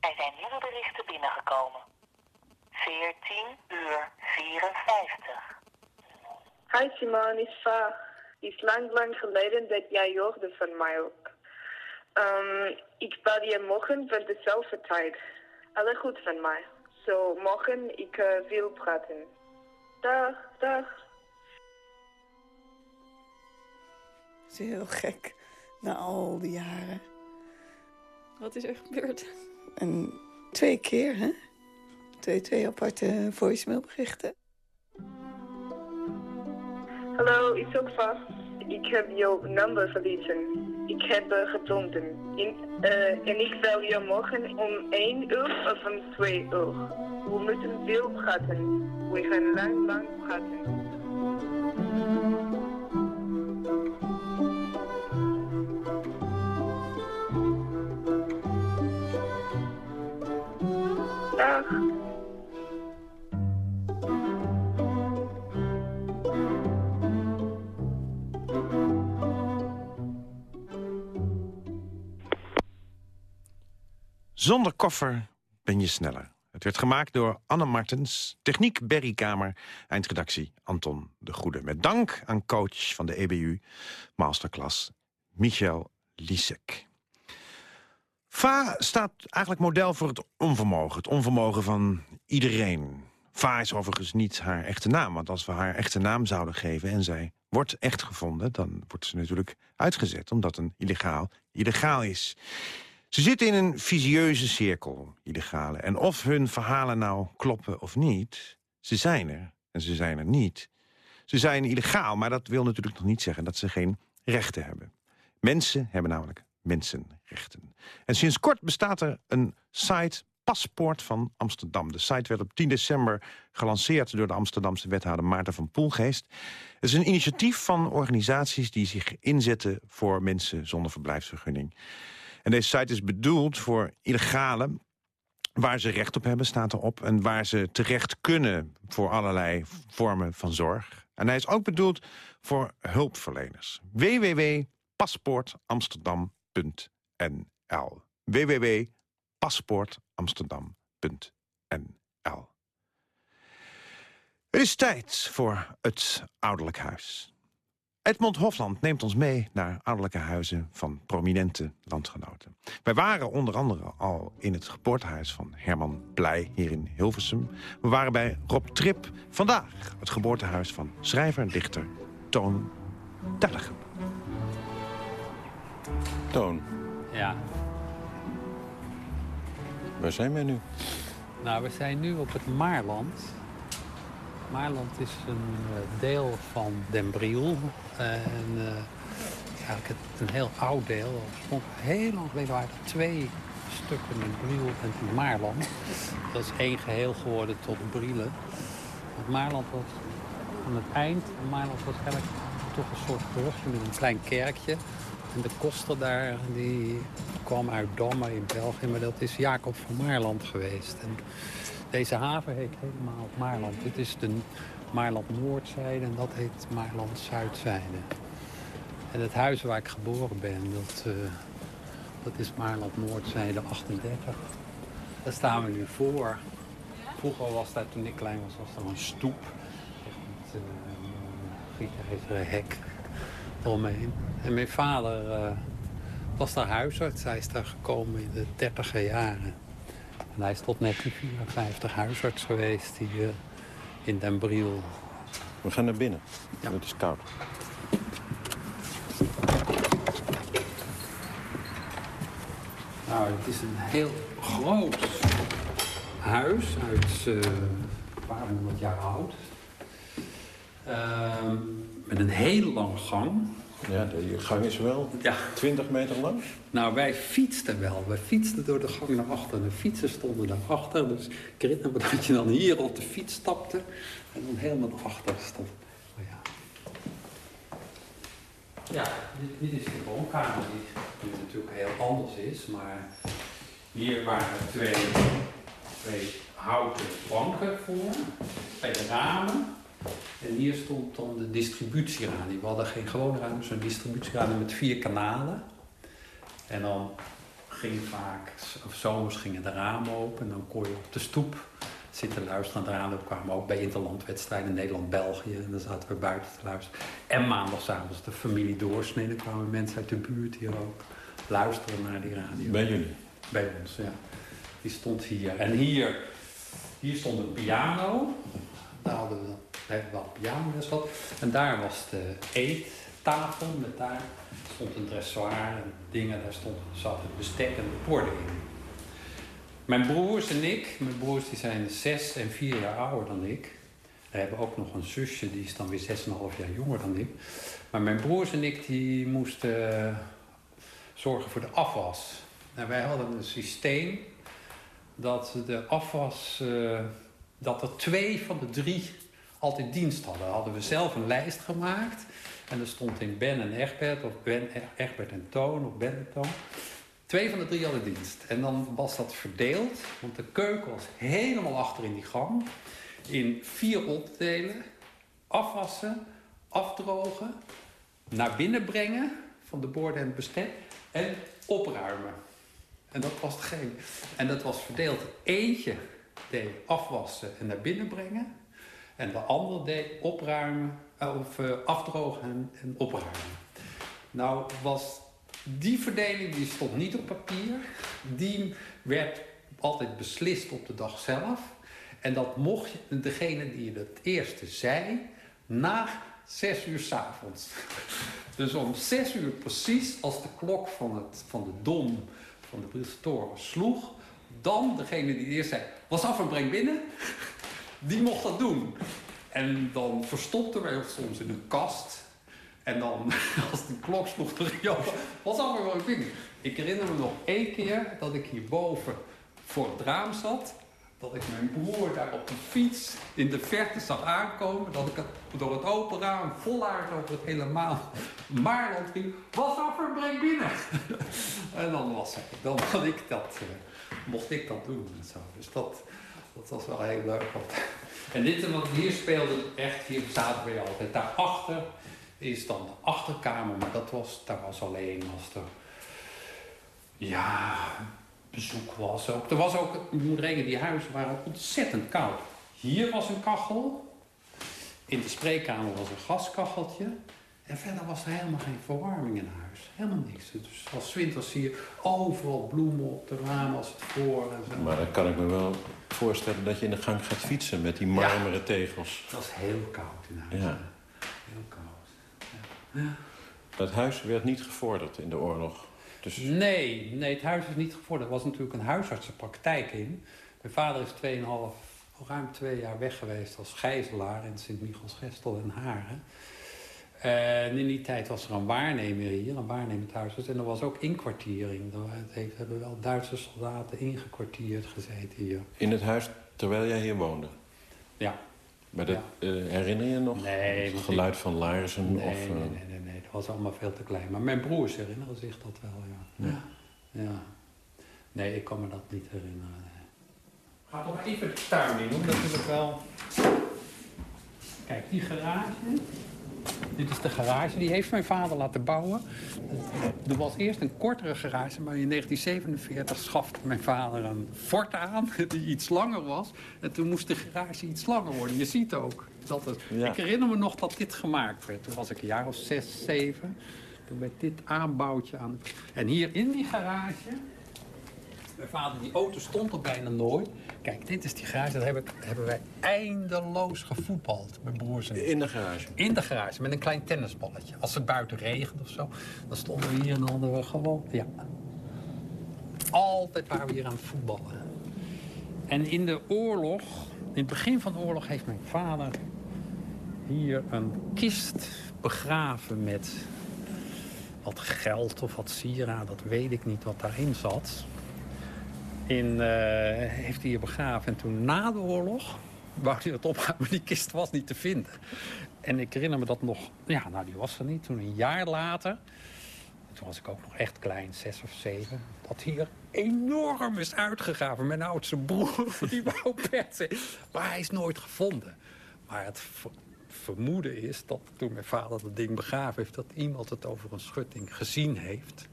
S26: Er zijn nieuwe berichten binnengekomen. 14 uur 54.
S27: Hi Simone, is Va. Is lang, lang geleden dat jij hoorde van mij ook. Ehm, ik bel je morgen van dezelfde tijd. Alle goed van mij. Zo, morgen ik eh, wil praten. Dag, dag.
S8: Het is heel gek, na al die jaren.
S4: Wat is er gebeurd?
S8: En twee keer, hè? Twee, twee aparte voicemailberichten.
S27: Hallo, is ook Va. Ik heb jouw nummer verliezen. Ik heb het gevonden. In, eh, en ik bel je morgen om 1 uur of om 2 uur. We moeten veel praten. We gaan lang, lang praten.
S3: Zonder koffer ben je sneller. Het werd gemaakt door Anne Martens, techniek Berry Kamer, eindredactie Anton de Goede. Met dank aan coach van de EBU, masterclass Michel Lisek. Va staat eigenlijk model voor het onvermogen. Het onvermogen van iedereen. Va is overigens niet haar echte naam. Want als we haar echte naam zouden geven en zij wordt echt gevonden... dan wordt ze natuurlijk uitgezet omdat een illegaal illegaal is. Ze zitten in een visieuze cirkel, illegale. En of hun verhalen nou kloppen of niet, ze zijn er en ze zijn er niet. Ze zijn illegaal, maar dat wil natuurlijk nog niet zeggen dat ze geen rechten hebben. Mensen hebben namelijk mensenrechten. En sinds kort bestaat er een site Paspoort van Amsterdam. De site werd op 10 december gelanceerd door de Amsterdamse wethouder Maarten van Poelgeest. Het is een initiatief van organisaties die zich inzetten voor mensen zonder verblijfsvergunning. En deze site is bedoeld voor illegalen waar ze recht op hebben, staat erop... en waar ze terecht kunnen voor allerlei vormen van zorg. En hij is ook bedoeld voor hulpverleners. www.paspoortamsterdam.nl www.paspoortamsterdam.nl Het is tijd voor het ouderlijk huis. Edmond Hofland neemt ons mee naar ouderlijke huizen van prominente landgenoten. Wij waren onder andere al in het geboortehuis van Herman Pleij hier in Hilversum. We waren bij Rob Trip. Vandaag het geboortehuis van schrijver en dichter Toon Tellegem.
S28: Toon,
S29: Ja,
S28: waar zijn wij nu?
S29: nou we zijn nu op het Maarland. Maarland is een eh, deel van Den Briel. En eh, eigenlijk een heel oud deel. Oorspronkelijk heel lang geleden twee stukken Den Briel en Maarland. Dat is één geheel geworden tot Brielen. Het Maarland was aan het eind. Maarland was eigenlijk toch een soort brugje met een klein kerkje. En de koster daar, die kwam uit Damme in België. Maar dat is Jacob van Maarland geweest. En deze haven heet helemaal Maarland. Dit is de Maarland Noordzijde en dat heet Maarland Zuidzijde. En het huis waar ik geboren ben, dat, eh, dat is Maarland Noordzijde 38. Daar staan we nu voor. Vroeger was daar, toen ik klein was, was er een stoep. Met uh, een hek eromheen. En mijn vader eh, was daar huisarts. Hij is daar gekomen in de dertiger jaren. En hij is tot 1954 huisarts geweest hier in Den Briel.
S28: We gaan naar binnen. Het is koud.
S29: Nou, het is een heel groot huis uit uh, een paar honderd jaar oud. Uh, met een hele lange gang.
S28: Ja, de gang is wel ja. 20 meter lang?
S29: Nou, wij fietsten wel. Wij fietsten door de gang naar achter. De fietsen stonden daarachter. Dus ik herinner me dat je dan hier op de fiets stapte. En dan helemaal naar achter stond. Oh ja, ja dit, dit, is de woonkamer. Die, natuurlijk heel anders is. Maar hier waren twee, twee houten banken voor. Twee ramen. En hier stond dan de distributieradio. We hadden geen gewone radio, een distributieradio met vier kanalen. En dan ging vaak, of zomers gingen de ramen open en dan kon je op de stoep zitten luisteren naar de radio. We kwamen ook bij interlandwedstrijden Nederland-België en dan zaten we buiten te luisteren. En maandagavond de familie doorsnee, dan kwamen mensen uit de buurt hier ook luisteren naar die radio.
S28: Bij jullie?
S29: Bij ons, ja. Die stond hier. En hier, hier stond een piano. Daar hadden we hebben wel pianoles gehad. En daar was de eettafel met daar stond een dressoir en dingen. Daar stond, zat het bestek en de borden in. Mijn broers en ik, mijn broers die zijn zes en vier jaar ouder dan ik. We hebben ook nog een zusje, die is dan weer zes en half jaar jonger dan ik. Maar mijn broers en ik die moesten zorgen voor de afwas. Nou, wij hadden een systeem dat de afwas, uh, dat er twee van de drie altijd dienst hadden. Hadden we zelf een lijst gemaakt. En er stond in Ben en Egbert, of Ben, Egbert en Toon, of Ben en Toon. Twee van de drie hadden dienst. En dan was dat verdeeld, want de keuken was helemaal achter in die gang. In vier onderdelen. Afwassen, afdrogen, naar binnen brengen van de borden en het bestek. En opruimen. En dat was hetgeen. En dat was verdeeld. Eentje deed afwassen en naar binnen brengen. En de andere deed opruimen, eh, of uh, afdrogen en, en, opruimen. Nou was die verdeling, die stond niet op papier. Die werd altijd beslist op de dag zelf. En dat mocht je, degene die het eerste zei, na zes uur s'avonds. Dus om zes uur precies, als de klok van, het, van de dom van de Bristol sloeg, dan degene die eerst zei, was af en breng binnen die mocht dat doen. En dan verstopten wij ons soms in een kast. En dan, als die klok sloeg, dan ging was allemaal wat ik Ik herinner me nog één keer dat ik hierboven voor het raam zat. Dat ik mijn broer daar op de fiets in de verte zag aankomen. Dat ik het, door het open raam voluit over het hele maan Maarland ging. Was en breng binnen. en dan, was, dan had ik dat, uh, mocht ik dat doen. En zo. Dus dat, dat was wel heel leuk. En dit, want hier speelde echt, hier zaten we altijd. Daarachter is dan de achterkamer, maar dat was, daar was alleen als er ja, bezoek was. Ook. Er was ook, je moet rekenen, die huizen waren ontzettend koud. Hier was een kachel. In de spreekkamer was een gaskacheltje. En verder was er helemaal geen verwarming in huis. Helemaal niks. Dus als winters zie je overal bloemen op de ramen als het voor. En zo.
S28: Maar dan kan ik me wel voorstellen dat je in de gang gaat fietsen met die marmeren tegels.
S29: Het was heel koud in huis. Ja. Heel koud. Ja.
S28: Het huis werd niet gevorderd in de oorlog.
S29: Dus... Nee, nee, het huis is niet gevorderd. Er was natuurlijk een huisartsenpraktijk in. Mijn vader is 2,5, ruim twee jaar weg geweest als gijzelaar in Sint-Michels-Gestel en Haren. En in die tijd was er een waarnemer hier, een waarnemend huisarts. En er was ook inkwartiering. Er hebben wel Duitse soldaten ingekwartierd gezeten hier.
S28: In het huis terwijl jij hier woonde?
S29: Ja.
S28: Maar dat, eh, herinner je nog?
S29: Nee.
S28: Het geluid van laarzen?
S29: Nee,
S28: of,
S29: nee, nee, nee, nee, Dat was allemaal veel te klein. Maar mijn broers herinneren zich dat wel, ja. Ja. ja. Nee, ik kan me dat niet herinneren. Nee. Ga toch even de tuin in, hoor. Dat is wel... Kijk, die garage... Dit is de garage, die heeft mijn vader laten bouwen. Er was eerst een kortere garage, maar in 1947 schafte mijn vader een fort aan... die iets langer was. En toen moest de garage iets langer worden. Je ziet ook dat het... Ik herinner me nog dat dit gemaakt werd. Toen was ik een jaar of zes, zeven. Toen werd dit aanbouwtje aan... En hier in die garage mijn vader, die auto stond er bijna nooit. Kijk, dit is die garage. Daar hebben, hebben wij eindeloos gevoetbald, mijn broers en ik.
S28: In de garage?
S29: In de garage, met een klein tennisballetje. Als het buiten regent of zo, dan stonden we hier en dan hadden we gewoon... Ja. Altijd waren we hier aan het voetballen. En in de oorlog, in het begin van de oorlog, heeft mijn vader hier een kist begraven met wat geld of wat sieraad, dat weet ik niet wat daarin zat. In, eh, heeft hij hier begraven. En toen na de oorlog wou hij het opgaan, maar die kist was niet te vinden. En ik herinner me dat nog, ja, nou die was er niet. Toen een jaar later, toen was ik ook nog echt klein, zes of zeven, dat hier enorm is uitgegraven. Mijn oudste broer, die wou persen. Maar hij is nooit gevonden. Maar het vermoeden is dat toen mijn vader dat ding begraven heeft... dat iemand het over een schutting gezien heeft.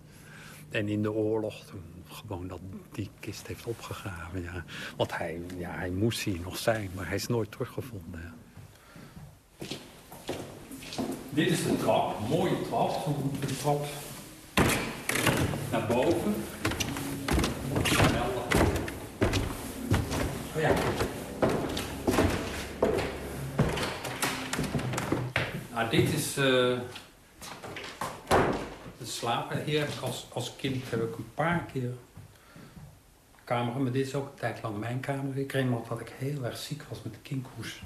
S29: En in de oorlog toen gewoon dat die kist heeft opgegraven. Ja. Want hij, ja, hij moest hier nog zijn, maar hij is nooit teruggevonden. Dit is de trap, een mooie trap. De trap naar boven. Oh ja. Nou, dit is de slapen. Hier heb ik als, als kind heb ik een paar keer kamer, maar dit is ook een tijd lang mijn kamer. Ik nog dat ik heel erg ziek was met de kinkhoes.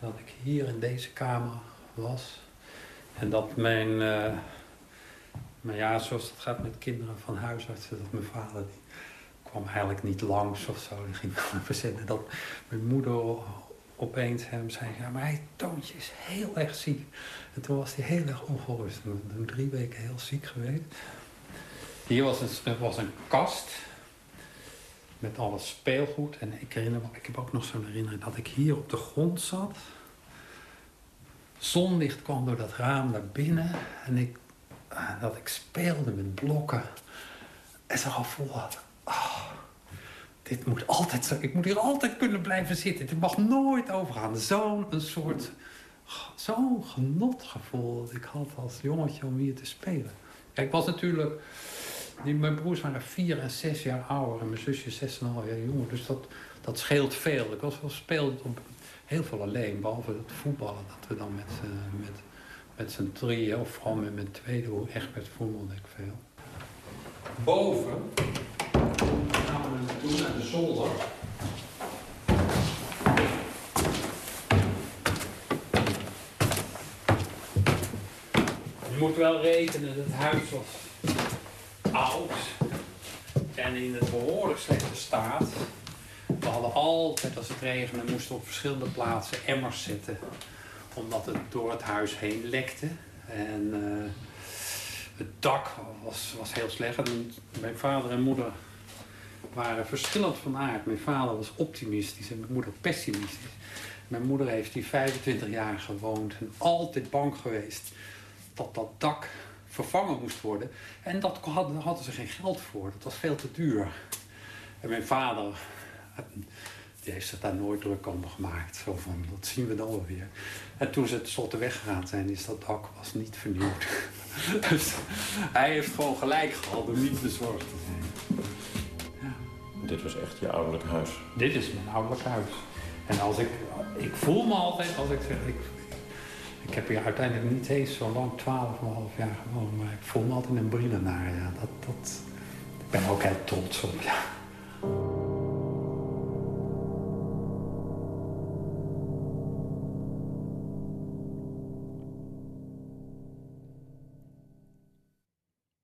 S29: Dat ik hier in deze kamer was. En dat mijn, uh, maar ja, zoals het gaat met kinderen van huisartsen, dat mijn vader die kwam eigenlijk niet langs of zo. Die ging verzetten dat mijn moeder opeens hem zei, ja, maar hij, Toontje is heel erg ziek. En toen was hij heel erg ongerust. Toen drie weken heel ziek geweest. Hier was een, was een kast met alles speelgoed. En ik herinner me, ik heb ook nog zo'n herinnering dat ik hier op de grond zat. Zonlicht kwam door dat raam naar binnen. En ik, dat ik speelde met blokken. En zo gevoel had, oh, dit moet altijd zo, ik moet hier altijd kunnen blijven zitten. Dit mag nooit overgaan. Zo'n een soort, zo'n genotgevoel dat ik had als jongetje om hier te spelen. Kijk, ik was natuurlijk mijn broers waren vier en zes jaar ouder en mijn zusje zes en half jaar jonger. Dus dat, dat scheelt veel. Ik was wel speelde op heel veel alleen, behalve het voetballen. Dat we dan met, uh, met, met z'n drieën, of vooral met mijn tweede hoe echt met voetbalde ik veel. Boven naar de zolder. Je moet wel rekenen, dat het huis was oud en in het behoorlijk slechte staat. We hadden altijd, als het regende, moesten op verschillende plaatsen emmers zetten. Omdat het door het huis heen lekte. En uh, het dak was, was heel slecht. En mijn vader en moeder waren verschillend van aard. Mijn vader was optimistisch en mijn moeder pessimistisch. Mijn moeder heeft hier 25 jaar gewoond en altijd bang geweest dat dat dak vervangen moest worden. En dat hadden, ze geen geld voor. Dat was veel te duur. En mijn vader, die heeft zich daar nooit druk om gemaakt. Zo van, dat zien we dan wel weer. En toen ze tenslotte weggegaan zijn, is dat dak was niet vernieuwd. dus hij heeft gewoon gelijk gehad om niet bezorgd te zijn.
S28: Dit was echt je ouderlijk huis?
S29: Dit is mijn ouderlijk huis. En als ik, ik voel me altijd, als ik zeg, ik, ik heb hier uiteindelijk niet eens zo lang, 12,5 jaar gewoond, maar ik voel me altijd een brillenaar. Ja. Dat, dat, ik ben ook heel trots op, ja.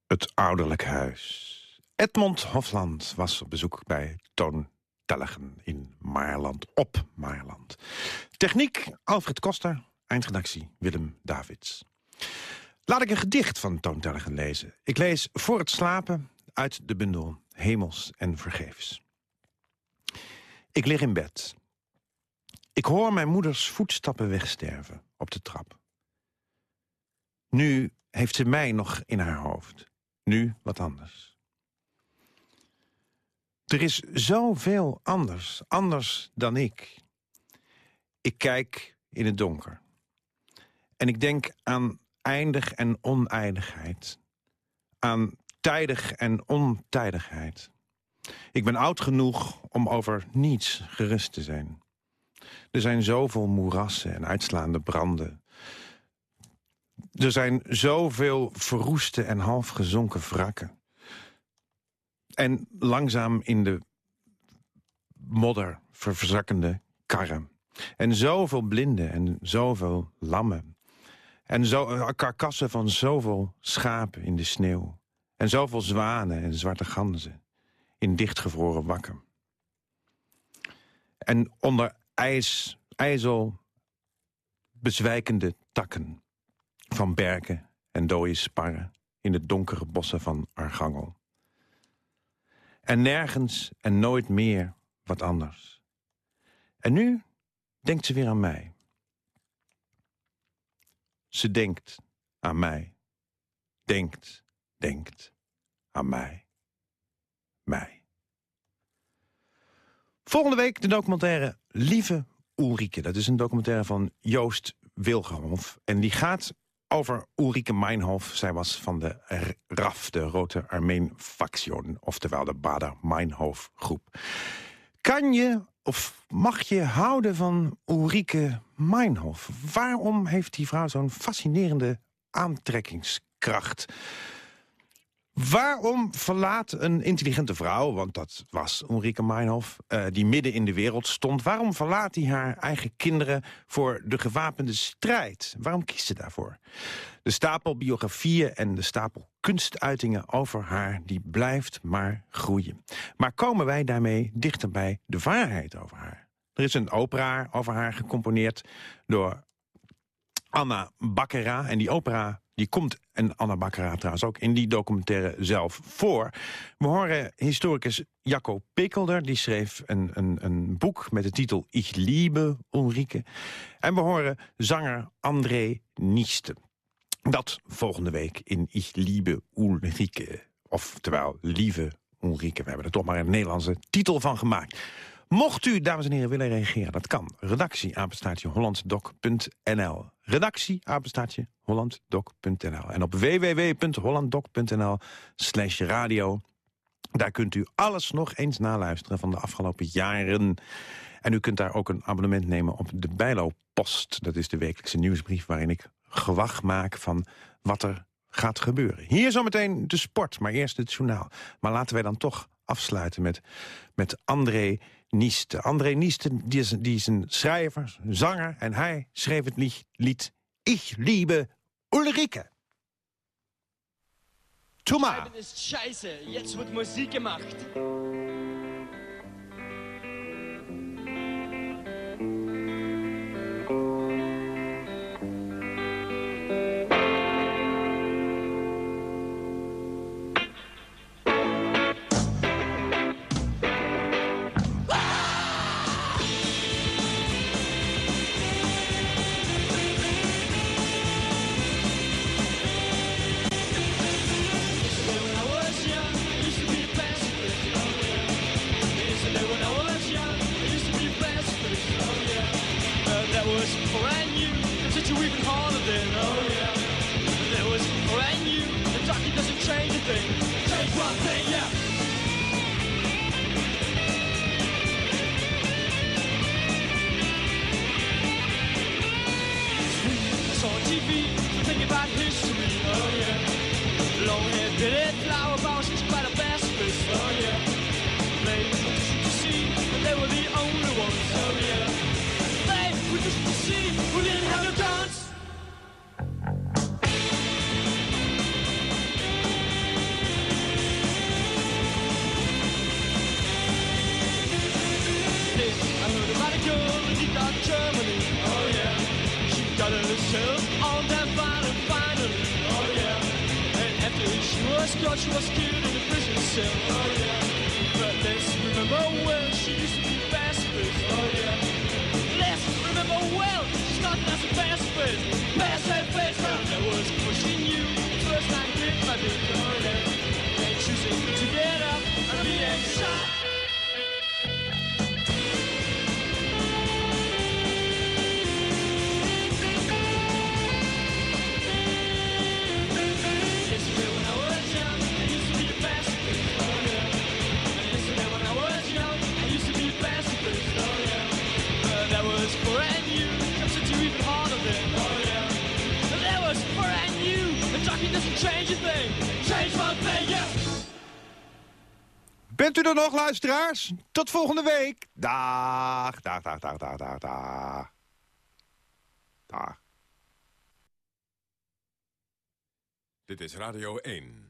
S3: Het ouderlijk huis. Edmond Hofland was op bezoek bij Toon Tellegen in Maarland, op Maarland. Techniek Alfred Koster, Eindredactie Willem Davids. Laat ik een gedicht van Toon Tellegen lezen. Ik lees voor het slapen uit de bundel Hemels en Vergeefs. Ik lig in bed. Ik hoor mijn moeders voetstappen wegsterven op de trap. Nu heeft ze mij nog in haar hoofd. Nu wat anders. Er is zoveel anders, anders dan ik. Ik kijk in het donker. En ik denk aan eindig en oneindigheid. Aan tijdig en ontijdigheid. Ik ben oud genoeg om over niets gerust te zijn. Er zijn zoveel moerassen en uitslaande branden. Er zijn zoveel verroeste en half gezonken wrakken. En langzaam in de modder verzakkende karren. En zoveel blinden en zoveel lammen. En zo, eh, karkassen van zoveel schapen in de sneeuw. En zoveel zwanen en zwarte ganzen in dichtgevroren wakken. En onder ijs, ijzel bezwijkende takken van berken en dode sparren in de donkere bossen van Argangel. En nergens en nooit meer wat anders. En nu denkt ze weer aan mij. Ze denkt aan mij. Denkt, denkt aan mij. Mij. Volgende week de documentaire Lieve Ulrike. Dat is een documentaire van Joost Wilgenhof. En die gaat over Ulrike Meinhof. Zij was van de RAF, de Rote Armeen Faction. Oftewel de Bader-Meinhof groep. Kan je of mag je houden van Ulrike Meinhof? Waarom heeft die vrouw zo'n fascinerende aantrekkingskracht? Waarom verlaat een intelligente vrouw, want dat was Ulrike Meinhof... Uh, die midden in de wereld stond... waarom verlaat hij haar eigen kinderen voor de gewapende strijd? Waarom kiest ze daarvoor? De stapel biografieën en de stapel kunstuitingen over haar... die blijft maar groeien. Maar komen wij daarmee dichter bij de waarheid over haar? Er is een opera over haar gecomponeerd door Anna Bakkera. En die opera die komt, en Anna Bakkera trouwens ook, in die documentaire zelf voor. We horen historicus Jacco Pekelder, die schreef een, een, een boek met de titel Ich liebe Ulrike. En we horen zanger André Nieste. Dat volgende week in Ich liebe Ulrike. Oftewel, lieve Ulrike. We hebben er toch maar een Nederlandse titel van gemaakt. Mocht u, dames en heren, willen reageren, dat kan. Redactie, apenstaartje, hollanddoc.nl. Redactie, apenstaartje, hollanddoc.nl. En op www.hollanddoc.nl slash radio... daar kunt u alles nog eens naluisteren van de afgelopen jaren. En u kunt daar ook een abonnement nemen op de Bijlo Post. Dat is de wekelijkse nieuwsbrief waarin ik gewacht maak van wat er gaat gebeuren. Hier zometeen de sport, maar eerst het journaal. Maar laten wij dan toch afsluiten met, met André Nieste. André Nieste die is, die is een schrijver, een zanger... en hij schreef het lied, lied Ich liebe Ulrike. Thomas.
S30: Schreiben ist scheiße, jetzt wird Musik gemacht.
S3: Did it? Nog, luisteraars? Tot volgende week. Dag, dag, dag, dag, dag, dag, dag.
S2: Dit is Radio 1.